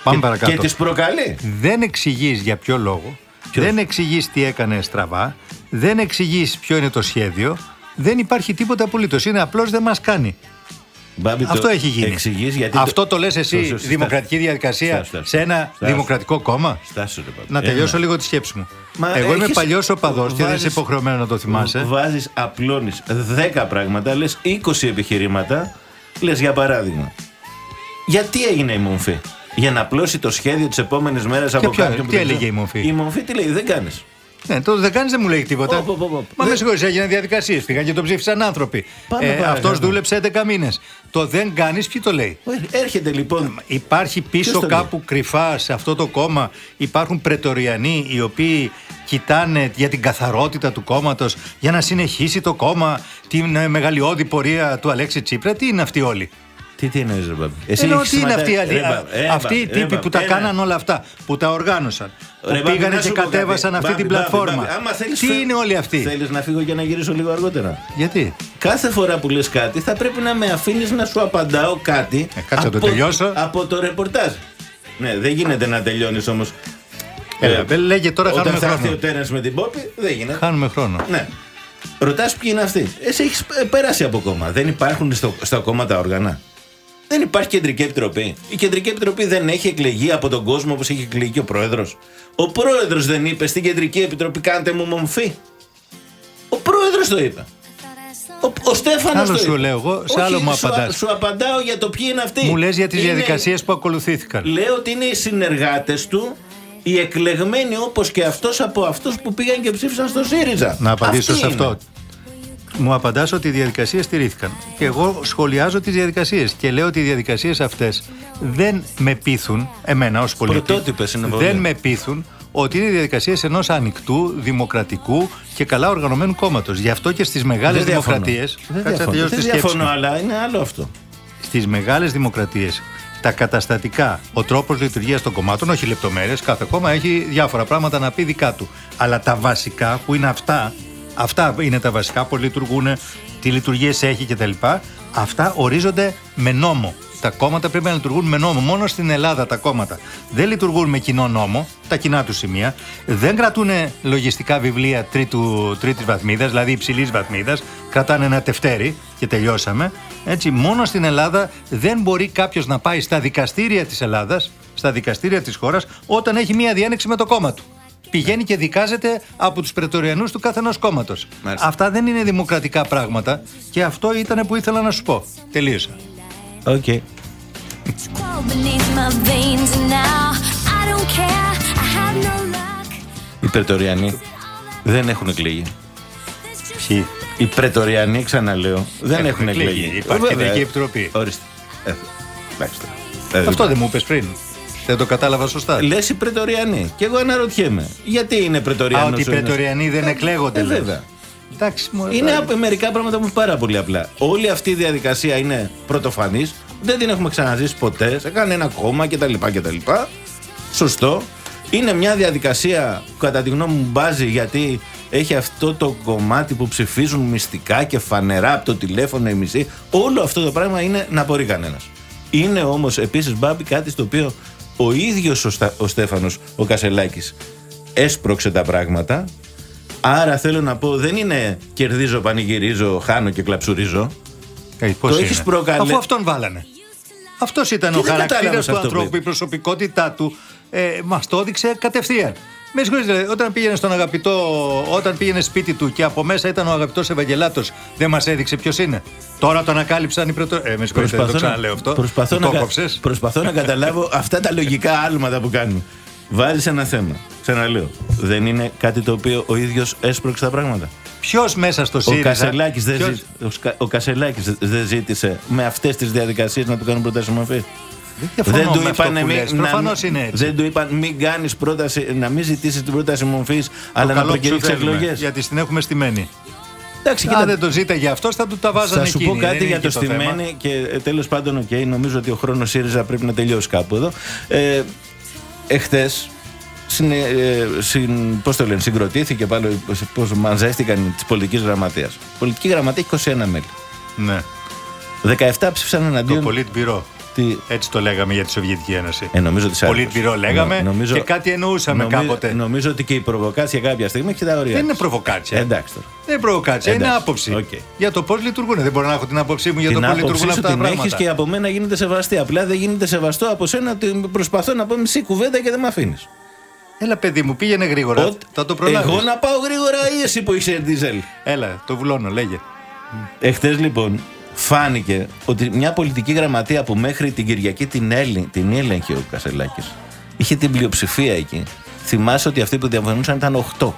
Πάμε Και- παρακάτω. Και τις προκαλεί. Δεν εξηγείς για ποιο λόγο. Ποιος; Δεν εξηγείς τι έκανε στραβά. Δεν εξηγείς ποιο είναι το σχέδιο. Δεν υπάρχει τίποτα απολύτως. Είναι απλώς δεν μας κάνει. Μπάμπη, το Αυτό έχει γίνει. εξηγείς γιατί Αυτό το λες εσύ, Σωστό, σωστό. δημοκρατική διαδικασία, Στάσου, στάσου. σε ένα Στάσου. δημοκρατικό κόμμα; Στάσου, ρε, Μπάμπη. Να τελειώσω Ένα. λίγο τη σκέψη μου. Μα Εγώ είμαι έχεις- παλιός οπαδός και δεν βάζεις- είσαι υποχρεωμένο να το θυμάσαι. Βάζεις, απλώνεις 10 πράγματα, λες 20 επιχειρήματα, λες για παράδειγμα. Γιατί έγινε η μομφή; Για να απλώσει το σχέδιο τις επόμενες μέρες από ποιο- κάποιον που τι δεν έλεγε ξέρω. η μομφή; Η μομφή τι λέει, δεν κάνεις. Ναι, το δεν κάνεις δεν μου λέει τίποτα. Πω, πω, πω, πω. Μα Δεν- με συγχωρείς, έγιναν διαδικασίες. Πήγαν και τον ψήφισαν άνθρωποι. Πάμε Ε, παρακάτω. Αυτός δούλεψε 11 μήνες. Το δεν κάνεις, ποιοι το λέει; Ε, Έρχεται λοιπόν. Υπάρχει πίσω Ποιος το κάπου κρυφά σε αυτό το κόμμα υπάρχουν πρετοριανοί οι οποίοι κοιτάνε για την καθαρότητα του κόμματος για να συνεχίσει το κόμμα την ε, μεγαλειώδη πορεία του Αλέξη Τσίπρα. Τι είναι αυτοί όλοι; Τι, τι εννοείς ρε Μπάμπη; Εσύ Εννοώ έχεις τι είναι αυτοί, οι συμμετά- αλη- Ρε, Μπάμπη, ρε, αυτοί οι Μπάμπη, ρε, τύποι που Μπάμπη, τα ένα. κάναν όλα αυτά, που τα οργάνωσαν, που Ρε, Μπάμπη, πήγανε να και σου πω κατέβασαν κάτι. αυτή Μπάμπη, την Μπάμπη, πλατφόρμα. Μπάμπη, άμα θέλεις Τι φε- είναι όλοι αυτοί; Θέλεις να φύγω και να γυρίσω λίγο αργότερα; Γιατί; Κάθε φορά που λες κάτι θα πρέπει να με αφήνεις να σου απαντάω κάτι Ε, κάτσε να το τελειώσω. από το ρεπορτάζ. Ναι, δεν γίνεται να τελειώνεις όμως. Έλα, Ε, λέγε τώρα Όταν χάνουμε θα έρθει ο χρόνο. Τέρενς με την Πόπη, δεν γίνεται. Χάνουμε χρόνο. Ναι. Ρωτάς ποιοι είναι αυτοί. Εσύ έχεις ε, πέρασει από κόμμα. Δεν υπάρχουν στο, στα κόμματα όργανα. Δεν υπάρχει κεντρική επιτροπή. Η κεντρική επιτροπή δεν έχει εκλεγεί από τον κόσμο όπως έχει εκλεγεί και ο πρόεδρος. Ο πρόεδρος δεν είπε στην κεντρική επιτροπή κάντε μου μομφή. Ο πρόεδρος το είπε. Ο, ο Στέφανος Άλλο το σου είπε. λέω εγώ, σε Όχι, άλλο μου σου, απαντάς. Σου απαντάω για το ποιοι είναι αυτοί. Μου λες για τις Είναι- διαδικασίες που ακολουθήθηκαν. Λέω ότι είναι οι συνεργάτες του, οι εκλεγμένοι όπως και αυτός από αυτούς που πήγαν και ψήφισαν στο ΣΥΡΙΖΑ. Να απαντήσω Αυτοί σε είναι. Αυτό. Μου απαντάς ότι οι διαδικασίες στηρίχθηκαν. Και εγώ σχολιάζω τις διαδικασίες και λέω ότι οι διαδικασίες αυτές δεν με πείθουν, εμένα ως πολίτη, Πρωτότυπες είναι πολύ. δεν με πείθουν ότι είναι οι διαδικασίες ενός ανοιχτού, δημοκρατικού και καλά οργανωμένου κόμματος. Γι' αυτό και στις μεγάλες Δεν διαφωνώ. δημοκρατίες, Δεν κάτσε να διαφωνώ, τελειώσω δεν τη σκέψη διαφωνώ, μου. αλλά είναι άλλο αυτό. στις μεγάλες δημοκρατίες τα καταστατικά, ο τρόπος λειτουργίας των κομμάτων, όχι λεπτομέρειες, κάθε κόμμα έχει διάφορα πράγματα να πει δικά του. Αλλά τα βασικά που είναι αυτά, αυτά είναι τα βασικά, πώς λειτουργούν, τι λειτουργίες έχει κτλ. Αυτά ορίζονται με νόμο. Τα κόμματα πρέπει να λειτουργούν με νόμο. Μόνο στην Ελλάδα τα κόμματα δεν λειτουργούν με κοινό νόμο, τα κοινά του σημεία. Δεν κρατούν λογιστικά βιβλία τρίτου, τρίτης βαθμίδας, δηλαδή υψηλής βαθμίδας. Κρατάνε ένα τευτέρι και τελειώσαμε. Έτσι, μόνο στην Ελλάδα δεν μπορεί κάποιος να πάει στα δικαστήρια της Ελλάδας, στα δικαστήρια της χώρας, όταν έχει μία διένεξη με το κόμμα του. Πηγαίνει και δικάζεται από τους πρετοριανούς του κάθε ενός κόμματος. Μάλιστα. Αυτά δεν είναι δημοκρατικά πράγματα και αυτό ήταν που ήθελα να σου πω. Τελείωσα. Οκ. Crawl beneath my veins and now I don't care. I have no luck. Οι Πρετοριανοί δεν έχουν εκλεγεί. Ποιοι; Οι Πρετοριανοί, ξαναλέω, δεν Έχουν έχουν εκλεγεί. εκλεγεί. Υπάρχει Βέβαια, κεντρική ε, επιτροπή. Ορίστε. Ε, εντάξει τώρα. Ε, Αυτό δεν μου είπες πριν. Δεν το κατάλαβα σωστά. Λες οι Πρετοριανοί. Και εγώ αναρωτιέμαι. Γιατί είναι Α, Πρετοριανό. ότι οι Πρετοριανοί δεν εκλέγονται, Ε, λες. βέβαια. Εντάξει, μου Είναι απ- μερικά πράγματα όμως πάρα πολύ απλά. Όλη αυτή η διαδικασία είναι πρωτοφανής. Δεν την έχουμε ξαναζήσει ποτέ σε κανένα κόμμα κτλ. κτλ. Σωστό. Είναι μια διαδικασία που κατά τη γνώμη μου μπάζει γιατί έχει αυτό το κομμάτι που ψηφίζουν μυστικά και φανερά από το τηλέφωνο η μισή. Όλο αυτό το πράγμα είναι να μπορεί κανένας. Είναι όμως επίσης μπάμπη κάτι στο οποίο ο ίδιος ο, Στα- ο Στέφανος ο Κασελάκης έσπρωξε τα πράγματα Άρα θέλω να πω, δεν είναι κερδίζω, πανηγυρίζω, χάνω και κλαψουρίζω. Ε, πώς Το είναι; έχεις προκαλέ- Αφού αυτόν βάλανε. Αυτός ήταν Τι ο δεν χαρακτήρας κατάλαβες του αυτό που ανθρώπου, είπε. η προσωπικότητά του. ε, μας το έδειξε κατευθείαν. Με συγχωρείτε, δηλαδή, όταν πήγαινε στον αγαπητό, όταν πήγαινε σπίτι του και από μέσα ήταν ο αγαπητός Ευαγγελάτος, δεν μας έδειξε ποιος είναι. Τώρα το ανακάλυψαν οι πρωτο. Ε, με συγχωρείτε, δεν το ξαναλέω αυτό. προσπαθώ, Μου να, το κα- κόψες; προσπαθώ να καταλάβω αυτά τα λογικά άλματα που κάνουν. Βάζει ένα θέμα. Ξαναλέω. Δεν είναι κάτι το οποίο ο ίδιος έσπρωξε τα πράγματα. Ποιος μέσα στο Ο ΣΥΡΙΖΑ. Κασελάκης, δεν ποιος- ζή- ο Σκα- ο Κασελάκης δεν ζήτησε με αυτές τις διαδικασίες να του κάνουν πρόταση μορφή. Διαφωνώ Δεν του με αυτό είπαν που μη- λες. να- Προφανώς είναι έτσι. Δεν του είπαν μην κάνεις πρόταση, να μην ζητήσεις την πρόταση μορφής, Το αλλά να καλό που σου προκηρύξει θέλουμε, εκλογές. Γιατί στην έχουμε στημένη. Εντάξει, Αν κοίτα, δεν το ζήταγε αυτό, θα του τα βάζανε θα σου εκείνοι. πω Δεν κάτι είναι για το εκεί θέμα. στημένη και τέλος πάντων, οκ, νομίζω ότι ο χρόνος ΣΥΡΙΖΑ πρέπει να τελειώσει κάπου εδώ. Ε, Εχθές, συνε, ε, συν, πώς το λένε, συγκροτήθηκε πάλι, πώς μαζεύτηκαν τη πολιτική γραμματεία. Η πολιτική γραμματεία έχει 21 μέλη. Ναι. 17 ψήφισαν Το εναντίον. Politburo. Τι, Έτσι το λέγαμε για τη Σοβιετική Ένωση. ε, νομίζω ότι σ' άρεσε. Politburo λέγαμε Νο- και κάτι εννοούσαμε νομίζω- κάποτε. Νομίζω ότι και η προβοκάτσια κάποια στιγμή έχει τα ωριά. Δεν είναι της. προβοκάτσια. Εντάξει τώρα. Δεν είναι προβοκάτσια, είναι Εντάξει, άποψη. οκ. Για το πώς λειτουργούν. Δεν μπορώ να έχω την άποψή μου για το την πώς άποψή λειτουργούν σου αυτά τα την έχεις πράγματα. και από μένα γίνεται σεβαστή. Απλά δεν γίνεται σεβαστό από σένα ότι προσπαθώ να πω μισή κουβέντα και δεν με αφήνεις. Έλα, παιδί μου, πήγαινε γρήγορα. Θα το προλάβεις. Εγώ να πάω γρήγορα ή εσύ που είσαι δίζελ. Έλα, το βουλώνω, λέγε. Εχθέ λοιπόν φάνηκε ότι μια πολιτική γραμματεία που μέχρι την Κυριακή την, έλυ, την έλεγχε ο Κασελάκης είχε την πλειοψηφία εκεί. Θυμάσαι ότι αυτοί που διαφωνούσαν ήταν 8.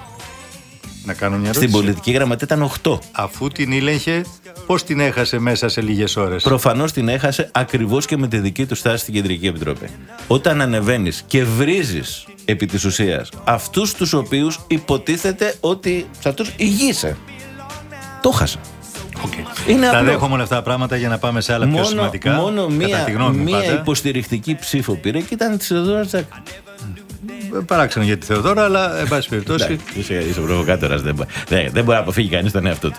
Να κάνω μια Στην ερώτηση. πολιτική γραμματεία ήταν 8. Αφού την ήλεγχε, πώς την έχασε μέσα σε λίγες ώρες; Προφανώς την έχασε ακριβώς και με τη δική του στάση στην Κεντρική Επιτροπή. Όταν ανεβαίνεις και βρίζεις επί της ουσίας αυτούς τους οποίους υποτίθεται ότι σε αυτούς ηγείσαι. Το χάσα. Είναι Τα απλό. δέχομαι όλα αυτά τα πράγματα για να πάμε σε άλλα πιο Μόνο, σημαντικά. μόνο Κατά μία, τη γνώμη μου μία πάντα. υποστηρικτική ψήφο πήρε και ήταν της Θεοδόρας Τζάκα. Ε, Παράξενο για τη Θεοδόρα, αλλά εν πάση περιπτώσει. Εντάξει, Είσαι, είσαι προβοκάτορας. Δεν, μπο- δεν, δεν μπορεί να αποφύγει κανείς τον εαυτό του.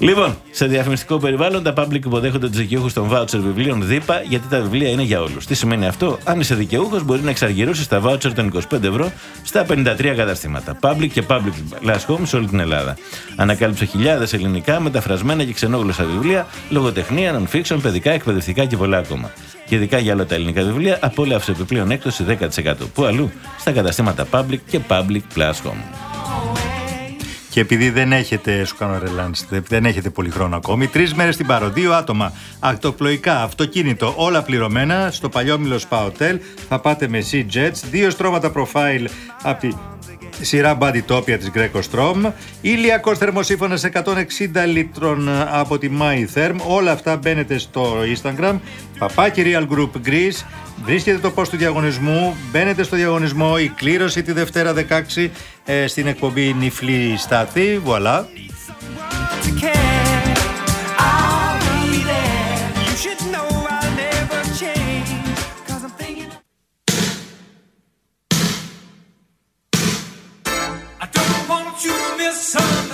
Λοιπόν, σε διαφημιστικό περιβάλλον, τα public υποδέχονται τους δικαιούχους των voucher βιβλίων ΔΥΠΑ, γιατί τα βιβλία είναι για όλους. Τι σημαίνει αυτό, αν είσαι δικαιούχος, μπορεί να εξαργυρώσεις τα voucher των 25 ευρώ στα 53 καταστήματα. Public και public last home σε όλη την Ελλάδα. Ανακάλυψε χιλιάδες ελληνικά, μεταφρασμένα και ξενόγλωσσα βιβλία, λογοτεχνία, non-fiction, παιδικά, εκπαιδευτικά και πολλά ακόμα. Και ειδικά για όλα τα ελληνικά βιβλία, απόλαυσε επιπλέον έκπτωση 10%. Πού αλλού, στα καταστήματα public και public plus home. Και επειδή δεν έχετε, σου κάνω ρελάνς, δεν έχετε πολύ χρόνο ακόμη, τρεις μέρες στην Πάρο, δύο άτομα, ακτοπλοϊκά, αυτοκίνητο, όλα πληρωμένα, στο παλιόμιλο Spa Hotel. Θα πάτε με Sea Jets, δύο στρώματα προφάιλ από τη σειρά Bodytopia της Greco Strom, ηλιακός θερμοσύφωνας 160 λίτρων από τη My Therm, όλα αυτά μπαίνετε στο Instagram, παπάκι Real Group Greece, βρίσκετε το post του διαγωνισμού, μπαίνετε στο διαγωνισμό, η κλήρωση τη Δευτέρα 16 ε, στην εκπομπή Νυφλή Στάθη, voilà. Time.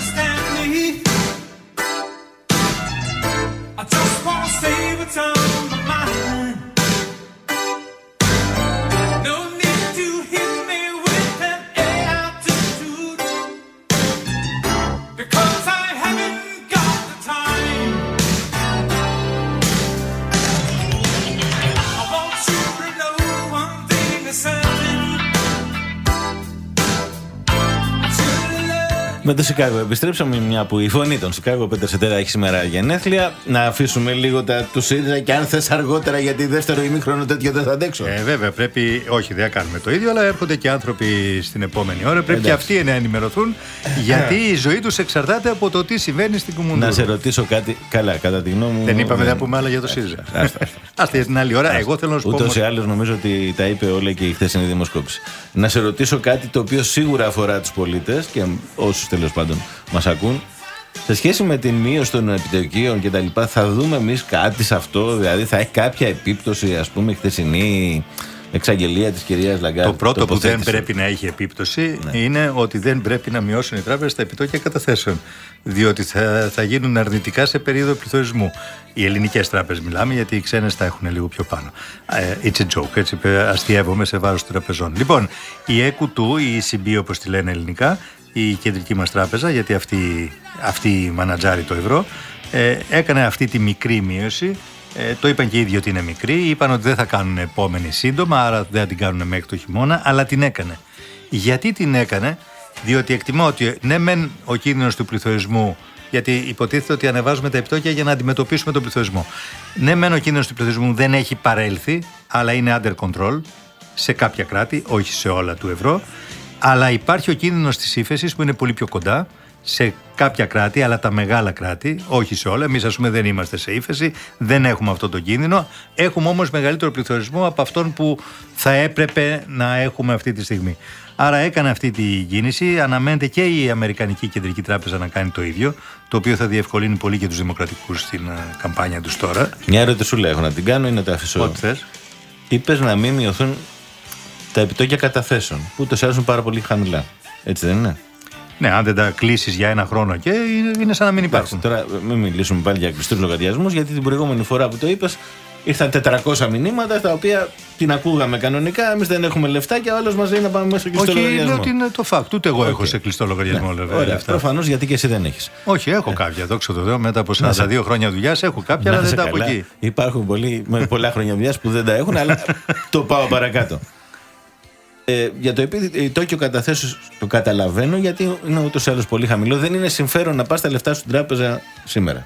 Με το Σικάγο επιστρέψαμε μια που η φωνή των Σικάγο Πέτερ Σετέρα έχει σήμερα γενέθλια. Να αφήσουμε λίγο τα του ΣΥΡΙΖΑ και αν θες αργότερα γιατί δεύτερο ημίχρονο τέτοιο δεν θα αντέξω. Ε, βέβαια, πρέπει, όχι, δεν θα κάνουμε το ίδιο, αλλά έρχονται και άνθρωποι στην επόμενη ώρα. Πρέπει και Εντάξει. αυτοί να ενημερωθούν, γιατί η ζωή τους εξαρτάται από το τι συμβαίνει στην Κουμουνδούρου. να σε ρωτήσω κάτι. Καλά, κατά τη γνώμη μου. Δεν είπαμε δεν- να πούμε άλλα για το ΣΥΡΙΖΑ. Άστα, άστα. Άστε για την άλλη ώρα. Εγώ θέλω να σου πω. Ούτως όμως- ή άλλως νομίζω ότι τα είπε όλα και η χθεσινή δημοσκόπηση. Να σε ρωτήσω κάτι το οποίο σίγουρα αφορά τους πολίτες και όσους τέλος πάντων μας ακούν. Σε σχέση με την μείωση των επιτοκίων και τα λοιπά, θα δούμε εμείς κάτι σε αυτό, δηλαδή θα έχει κάποια επίπτωση, ας πούμε, η χθεσινή εξαγγελία της κυρίας Λαγκάρ. Το πρώτο που δεν τοποθέτησε. πρέπει να έχει επίπτωση Ναι. είναι ότι δεν πρέπει να μειώσουν οι τράπεζες τα επιτόκια καταθέσεων. Διότι θα, θα γίνουν αρνητικά σε περίοδο πληθωρισμού. Οι ελληνικές τράπεζες μιλάμε, γιατί οι ξένες τα έχουν λίγο πιο πάνω. Ε, It's a joke, έτσι πε- αστείευομαι σε βάρος των τραπεζών. Λοιπόν, η EQT, η ECB όπως τη λένε ελληνικά, η κεντρική μας τράπεζα, γιατί αυτή, αυτή μανατζάρει το ευρώ, ε, έκανε αυτή τη μικρή μείωση Ε, το είπαν και οι ίδιοι ότι είναι μικρή. Είπαν ότι δεν θα κάνουν επόμενη σύντομα, άρα δεν θα την κάνουν μέχρι το χειμώνα, αλλά την έκανε. Γιατί την έκανε, διότι εκτιμώ ότι ναι, μεν ο κίνδυνος του πληθωρισμού, γιατί υποτίθεται ότι ανεβάζουμε τα επιτόκια για να αντιμετωπίσουμε τον πληθωρισμό. Ναι, μεν ο κίνδυνος του πληθωρισμού δεν έχει παρέλθει, αλλά είναι under control σε κάποια κράτη, όχι σε όλα του ευρώ. Αλλά υπάρχει ο κίνδυνος της ύφεσης που είναι πολύ πιο κοντά σε κάποια κράτη, αλλά τα μεγάλα κράτη, όχι σε όλα. Εμείς, ας πούμε, δεν είμαστε σε ύφεση, δεν έχουμε αυτό το κίνδυνο. Έχουμε όμως μεγαλύτερο πληθωρισμό από αυτόν που θα έπρεπε να έχουμε αυτή τη στιγμή. Άρα έκανε αυτή τη κίνηση. Αναμένεται και η Αμερικανική Κεντρική Τράπεζα να κάνει το ίδιο, το οποίο θα διευκολύνει πολύ και τους δημοκρατικούς στην ε, καμπάνια τους τώρα. Μια ερωτησούλα έχω να την κάνω ή να τα αφήσω; Ό,τι θες. Είπες να μην μειωθούν τα επιτόκια καταθέσεων, που ούτως ή άλλως είναι πάρα πολύ χαμηλά. Έτσι δεν είναι; Ναι, αν δεν τα κλείσεις για ένα χρόνο και είναι, είναι σαν να μην υπάρχουν. Τώρα μην μιλήσουμε πάλι για κλειστού λογαριασμούς, γιατί την προηγούμενη φορά που το είπες ήρθαν 400 μηνύματα τα οποία την ακούγαμε κανονικά. Εμείς δεν έχουμε λεφτά και ο άλλος μα λέει να πάμε μέσα στο κλειστό Όχι, λογαριασμό. λέω ότι είναι το fact. Ούτε εγώ έχω Οκ. σε κλειστό λογαριασμό, Ναι, βέβαια. Ωραία, λεφτά. προφανώς γιατί και εσύ δεν έχεις. Όχι, έχω κάποια. Δόξα τω Θεώ, μετά από 42 χρόνια δουλειάς έχω κάποια, αλλά δεν τα από εκεί. Υπάρχουν πολλοί με πολλά χρόνια δουλειάς που δεν τα έχουν, αλλά το πάω παρακάτω. Ε, για το επιτόκιο καταθέσεω το καταλαβαίνω γιατί είναι ούτως ή άλλως πολύ χαμηλό. Δεν είναι συμφέρον να πας τα λεφτά σου στην τράπεζα σήμερα.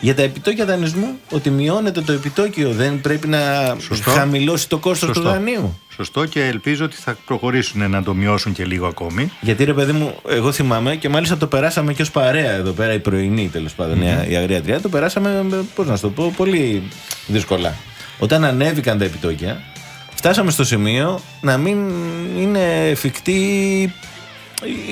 Για τα επιτόκια δανεισμού, ότι μειώνεται το επιτόκιο, δεν πρέπει να Σωστό. χαμηλώσει το κόστος του Σωστό. δανείου. Σωστό και ελπίζω ότι θα προχωρήσουν να το μειώσουν και λίγο ακόμη. Γιατί ρε παιδί μου, εγώ θυμάμαι και μάλιστα το περάσαμε και ως παρέα εδώ πέρα, η πρωινή τέλος πάντων, η- η αγρία τριά, το περάσαμε, πώς να σου το πω, πολύ δύσκολα. Όταν ανέβηκαν τα επιτόκια, φτάσαμε στο σημείο να μην είναι εφικτή η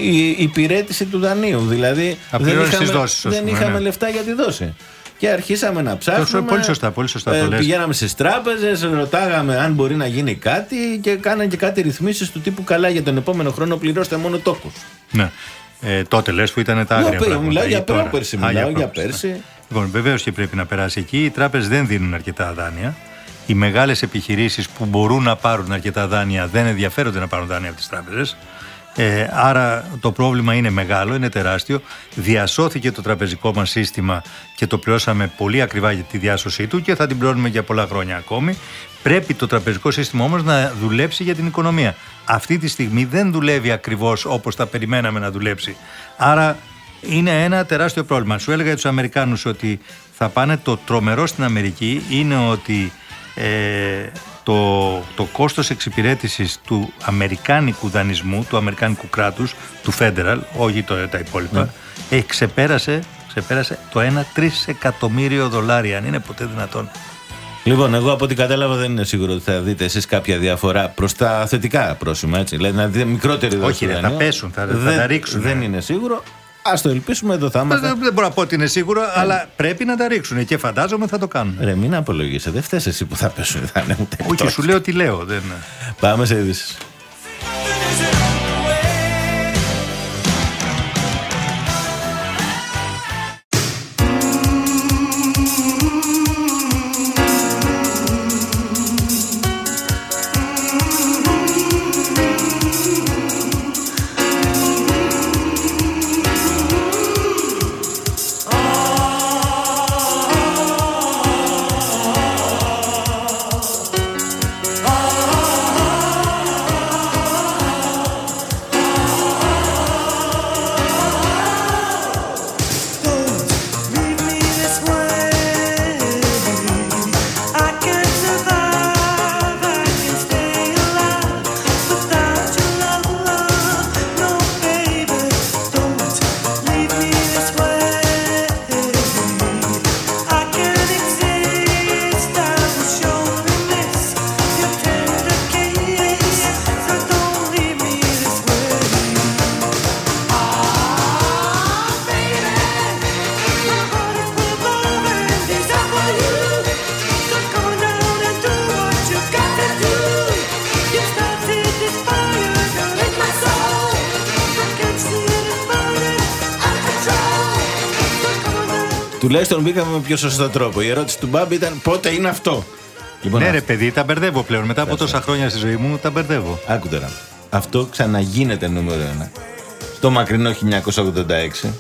η υπηρέτηση του δανείου. Δηλαδή Να δεν πληρώνεις είχαμε, τις δόσεις, ας δεν πούμε, είχαμε ναι. λεφτά για τη δόση. Και αρχίσαμε να ψάχνουμε. πολύ σωστά, πολύ σωστά το λες. Πηγαίναμε στις τράπεζες, ρωτάγαμε αν μπορεί να γίνει κάτι και κάνανε και κάτι ρυθμίσεις του τύπου καλά για τον επόμενο χρόνο πληρώστε μόνο τόκους. Ναι. Ε, τότε λες που ήταν τα άγρια παι- πράγματα. μιλάω Ή για τώρα. πρόπερση, Α, μιλάω για πρόπερση, πέρσι. ναι. Λοιπόν, βεβαίως και πρέπει να περάσει εκεί. Οι τράπεζες δεν δίνουν αρκετά δάνεια. Οι μεγάλες επιχειρήσεις που μπορούν να πάρουν αρκετά δάνεια δεν ενδιαφέρονται να πάρουν δάνεια από τις τράπεζες. Ε, άρα το πρόβλημα είναι μεγάλο, είναι τεράστιο. Διασώθηκε το τραπεζικό μας σύστημα και το πληρώσαμε πολύ ακριβά για τη διάσωσή του και θα την πληρώνουμε για πολλά χρόνια ακόμη. Πρέπει το τραπεζικό σύστημα όμως να δουλέψει για την οικονομία. Αυτή τη στιγμή δεν δουλεύει ακριβώς όπως τα περιμέναμε να δουλέψει. Άρα είναι ένα τεράστιο πρόβλημα. Σου έλεγα για τους Αμερικάνους ότι θα πάνε το τρομερό στην Αμερική είναι ότι ε, το, το κόστος εξυπηρέτησης του αμερικάνικου δανεισμού, του αμερικάνικου κράτους, του federal, όχι το, τα υπόλοιπα, ε, ξεπέρασε, ξεπέρασε το 1 τρισεκατομμύριο δολάρια, αν είναι ποτέ δυνατόν. Λοιπόν, εγώ από ό,τι κατάλαβα δεν είναι σίγουρο ότι θα δείτε εσείς κάποια διαφορά προς τα θετικά πρόσημα. Έτσι. Δηλαδή να δείτε μικρότερη δόση. Όχι, του ρε, θα δανείου. πέσουν, θα- θα δεν, τα ρίξουν. Δεν είναι σίγουρο. Α το ελπίσουμε, εδώ θα Δεν, είμαστε. δεν μπορώ να πω ότι είναι σίγουρο, αλλά πρέπει να τα ρίξουν και φαντάζομαι θα το κάνουν. Ρε, μην απολογίσετε. Δεν φταίει εσύ που θα πέσουν οι δανείοι. ούτε Όχι, επιτόκια. σου λέω τι λέω. Δεν... Πάμε σε ειδήσεις. Τουλάχιστον μπήκαμε με πιο σωστό τρόπο. Η ερώτηση του Μπάμπη ήταν πότε είναι αυτό; Λοιπόν, Ναι, αυτό- ρε παιδί, τα μπερδεύω πλέον. Μετά από τόσα χρόνια στη ζωή μου, τα μπερδεύω. Άκου τώρα. Αυτό ξαναγίνεται νούμερο ένα. Στο μακρινό 1986.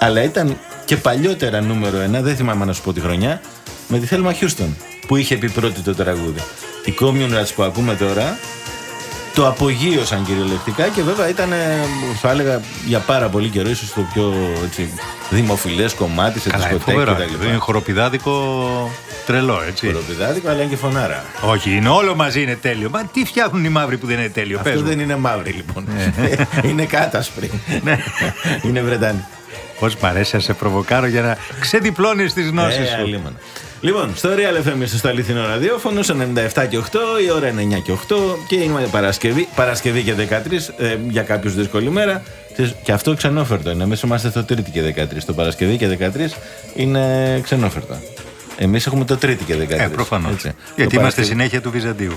Αλλά ήταν και παλιότερα νούμερο ένα, δεν θυμάμαι να σου πω τη χρονιά, με τη Θέλμα Χιούστον που είχε πει πρώτη το τραγούδι. Οι Communards που ακούμε τώρα το απογείωσαν κυριολεκτικά και βέβαια ήταν, ε, θα έλεγα, για πάρα πολύ καιρό ίσως το πιο έτσι, δημοφιλές κομμάτι σε Καλά, είναι δισκοτέκ φοβερό. και τα Είναι λοιπά. χοροπηδάδικο τρελό, έτσι. Χοροπηδάδικο αλλά είναι και φωνάρα. Όχι, είναι όλο μαζί είναι τέλειο. Μα τι φτιάχνουν οι μαύροι που δεν είναι τέλειο. Αυτό Πες μου. δεν είναι μαύρη λοιπόν. είναι κάτασπρη. Ναι. είναι Βρετάνη. Πώς μ' αρέσει να σε προβοκάρω για να ξεδιπλώνεις τις γνώσεις Ε, σου. Αλίμονα. Λοιπόν, στο Real FM είστε στο αληθινό ραδιόφωνο, στο 97 και 8, η ώρα είναι 9 και 8 και είναι Παρασκευή, Παρασκευή και 13 ε, για κάποιους δύσκολη μέρα. Ξέρεις, Και αυτό ξενόφερτο είναι. Εμείς είμαστε το Τρίτη και 13. Το Παρασκευή και 13 είναι ξενόφερτο. Εμείς έχουμε το Τρίτη και 13. Ε, προφανώς. έτσι. Το Γιατί είμαστε Παρασκευή- συνέχεια του Βυζαντίου.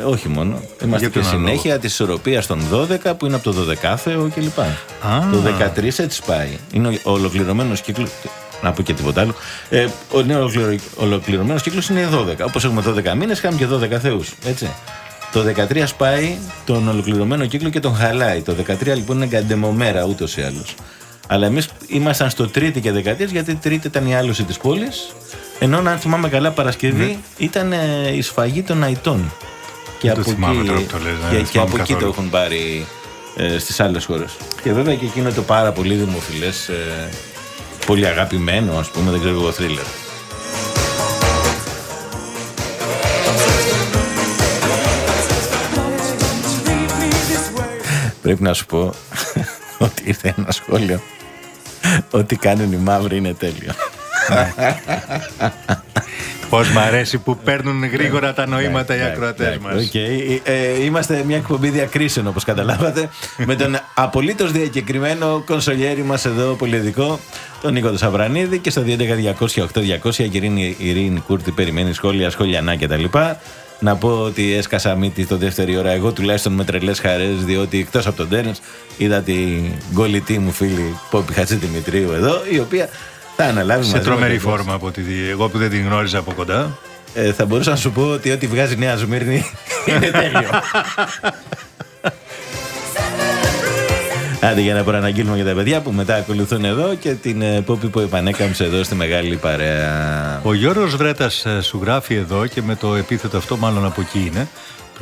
Ε, όχι μόνο. Είμαστε Για και ποιον άλλο συνέχεια της ισορροπίας των 12 που είναι από το 12 κλπ. Α. Το 13 έτσι πάει. Είναι ο ολοκληρωμένος κύκλος. Να πω και τίποτα άλλο. Ε, ο ολοκληρωμένος κύκλος είναι 12. Όπως έχουμε 12 μήνες, είχαμε και 12 Θεούς. Έτσι. Το 13 σπάει τον ολοκληρωμένο κύκλο και τον χαλάει. Το 13 λοιπόν είναι καντεμομέρα ούτως ή άλλως. Αλλά εμείς ήμασταν στο Τρίτη και 13 γιατί Τρίτη ήταν η άλωση της πόλης. Ενώ αν θυμάμαι καλά, Παρασκευή ήταν ε, η σφαγή των Αϊτών. Και Ναι. Δεν το θυμάμαι τώρα που το λες, ναι, και, δεν και θυμάμαι από εκεί το καθόλου. έχουν πάρει ε, στις άλλες χώρες. Και βέβαια και εκείνο το πάρα πολύ δημοφιλές, ε, πολύ αγαπημένο ας πούμε, δεν ξέρω εγώ, thriller. Πρέπει να σου πω ότι ήρθε ένα σχόλιο ότι κάνουν οι μαύροι είναι τέλειο. Πώς μ' αρέσει που παίρνουν γρήγορα τα νοήματα οι Εντάξει, ακροατές εντάξει, μας. οκ. Ε, ε, είμαστε μια εκπομπή διακρίσεων όπως καταλάβατε με τον απολύτως διακεκριμένο κονσολιέρι μας εδώ πολιτικό τον Νίκο του Σαβρανίδη και στο 211-200-8200 η Ειρήνη, η Ειρήνη Κούρτη περιμένει σχόλια, σχολιανά κτλ. Να πω ότι έσκασα μύτη το δεύτερη ώρα εγώ τουλάχιστον με τρελές χαρές διότι εκτός από τον τέννις είδα την γκολητή μου φίλη Πόπη Χατζη Δημητρίου εδώ η οποία θα αναλάβει Σε μαζί με τρομερή τον κόσμο. φόρμα από τη εγώ που δεν την γνώριζα από κοντά. Ε, θα μπορούσα να σου πω ότι ό,τι βγάζει Νέα Σμύρνη είναι τέλειο. Άντε για να προαναγγείλουμε για τα παιδιά που μετά ακολουθούν εδώ και την ε, Πόπη που επανέκαμψε εδώ στη μεγάλη παρέα. Ο Γιώργος Βρέτας ε, σου γράφει εδώ και με το επίθετο αυτό μάλλον από εκεί είναι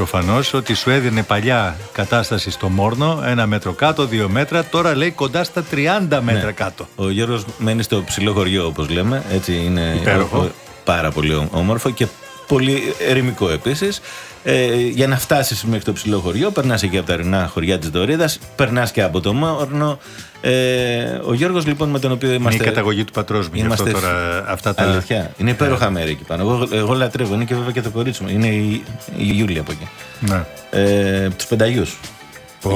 προφανώς ότι σου έδινε παλιά κατάσταση στο Μόρνο ένα μέτρο κάτω, δύο μέτρα τώρα λέει κοντά στα 30 μέτρα Ναι. κάτω. Ο Γιώργος μένει στο ψηλό χωριό όπως λέμε, έτσι είναι Υπέροχο. ο- ο- πάρα πολύ ω- όμορφο και πολύ ερημικό επίσης. Ε, για να φτάσεις μέχρι το ψηλό χωριό, περνάς εκεί από τα ρινά χωριά της Δωρίδας, περνάς και από το Μόρνο. Ε, ο Γιώργος λοιπόν με τον οποίο Είναι είμαστε... η καταγωγή του πατρός μου, γι' αυτό Είμαστε τώρα αυτά τα... Αλήθεια. Είναι υπέροχα μέρη εκεί πάνω. Εγώ, εγώ λατρεύω. Είναι και βέβαια και το κορίτσι μου. Είναι η, η Γιούλη από εκεί. Ναι. Ε, τους πενταγιούς. Ω,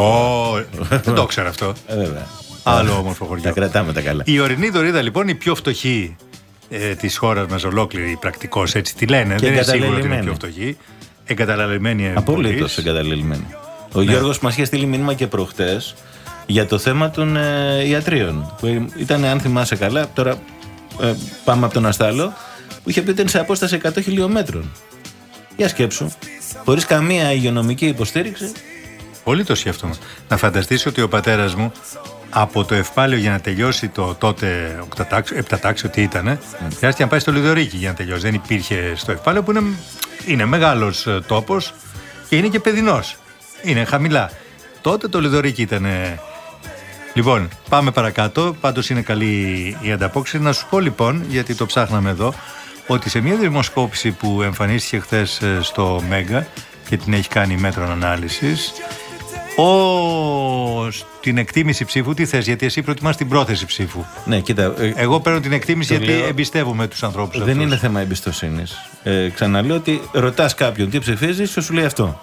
δεν το ξέρω αυτό. Ε, βέβαια. Άλλο όμορφο Τα χωριό. κρατάμε τα καλά. Η ορεινή δωρίδα λοιπόν η πιο φτωχή ε, της χώρας μας ολόκληρη πρακτικώς έτσι τη λένε. Και δεν είναι σίγουρο ότι είναι εγκαταλελειμμένη. πιο φτωχή. Εγκαταλελειμμένη Απολύτως εμπολής. εγκαταλελειμμένη. Ο Ναι. Γιώργος μας είχε στείλει μήνυμα και προχτές για το θέμα των ε, ιατρίων. Που ήταν, αν θυμάσαι καλά, τώρα ε, πάμε από τον Αστάλο, που είχε πει ότι ήταν σε απόσταση 100 χιλιόμετρων. Για σκέψου. Χωρίς καμία υγειονομική υποστήριξη. Πολύ το σκέφτομαι. Να φανταστείς ότι ο πατέρας μου από το ευπάλαιο για να τελειώσει το τότε οκτατάξιο, επτατάξιο, τι ήταν, χρειάστηκε να πάει στο Λιδωρίκι για να τελειώσει. Δεν υπήρχε στο ευπάλαιο που είναι, είναι μεγάλος ε, τόπος και είναι και παιδινός. Είναι χαμηλά. Τότε το Λιδωρίκι ήταν... ε, Λοιπόν, πάμε παρακάτω. Πάντως είναι καλή η ανταπόκριση. Να σου πω λοιπόν, γιατί το ψάχναμε εδώ, ότι σε μια δημοσκόπηση που εμφανίστηκε χθες στο Μέγκα και την έχει κάνει μέτρων ανάλυσης, ο... στην εκτίμηση ψήφου, τι θες, γιατί εσύ προτιμάς την πρόθεση ψήφου. Ναι, κοίτα. ε, Εγώ παίρνω την εκτίμηση Το γιατί λέω- εμπιστεύομαι τους ανθρώπους Δεν αυτούς. είναι θέμα εμπιστοσύνης. Ε, ξαναλέω ότι ρωτάς κάποιον τι ψηφίζεις και σου λέει αυτό.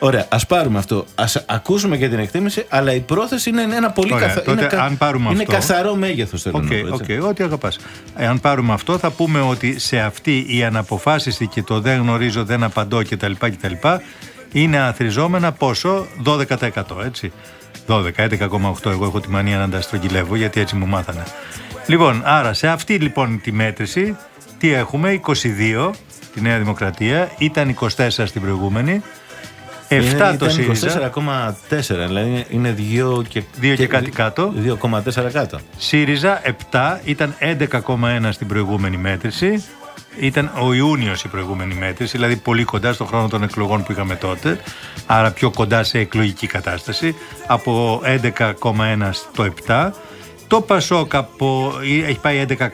Ωραία, ας πάρουμε αυτό. Ας ακούσουμε και την εκτίμηση, αλλά η πρόθεση είναι ένα πολύ Ωραία, καθα- τότε είναι, κα- αν πάρουμε είναι αυτό- καθαρό μέγεθος, θέλω Οκ, να πω. έτσι. οκ, ό,τι αγαπάς. Εάν πάρουμε αυτό, θα πούμε ότι σε αυτή η αναποφάσιστη και το δεν γνωρίζω, δεν απαντώ κτλ. κτλ είναι αθροιζόμενα πόσο, 12%, έτσι. 12, 11,8. Εγώ έχω τη μανία να τα στρογγυλεύω γιατί έτσι μου μάθανε. Λοιπόν, άρα σε αυτή λοιπόν τη μέτρηση, τι έχουμε, 22, τη Νέα Δημοκρατία, ήταν 24 στην προηγούμενη, 7 Είναι, το ήταν ΣΥΡΙΖΑ, 24,4, δηλαδή είναι 2 και, Δύο και κάτι κάτω. 2,4 κάτω. ΣΥΡΙΖΑ 7, ήταν 11,1 στην προηγούμενη μέτρηση. Ήταν ο Ιούνιος η προηγούμενη μέτρηση, δηλαδή πολύ κοντά στον χρόνο των εκλογών που είχαμε τότε, άρα πιο κοντά σε εκλογική κατάσταση, από 11,1 στο 7. Το Πασόκ από, έχει πάει 11,6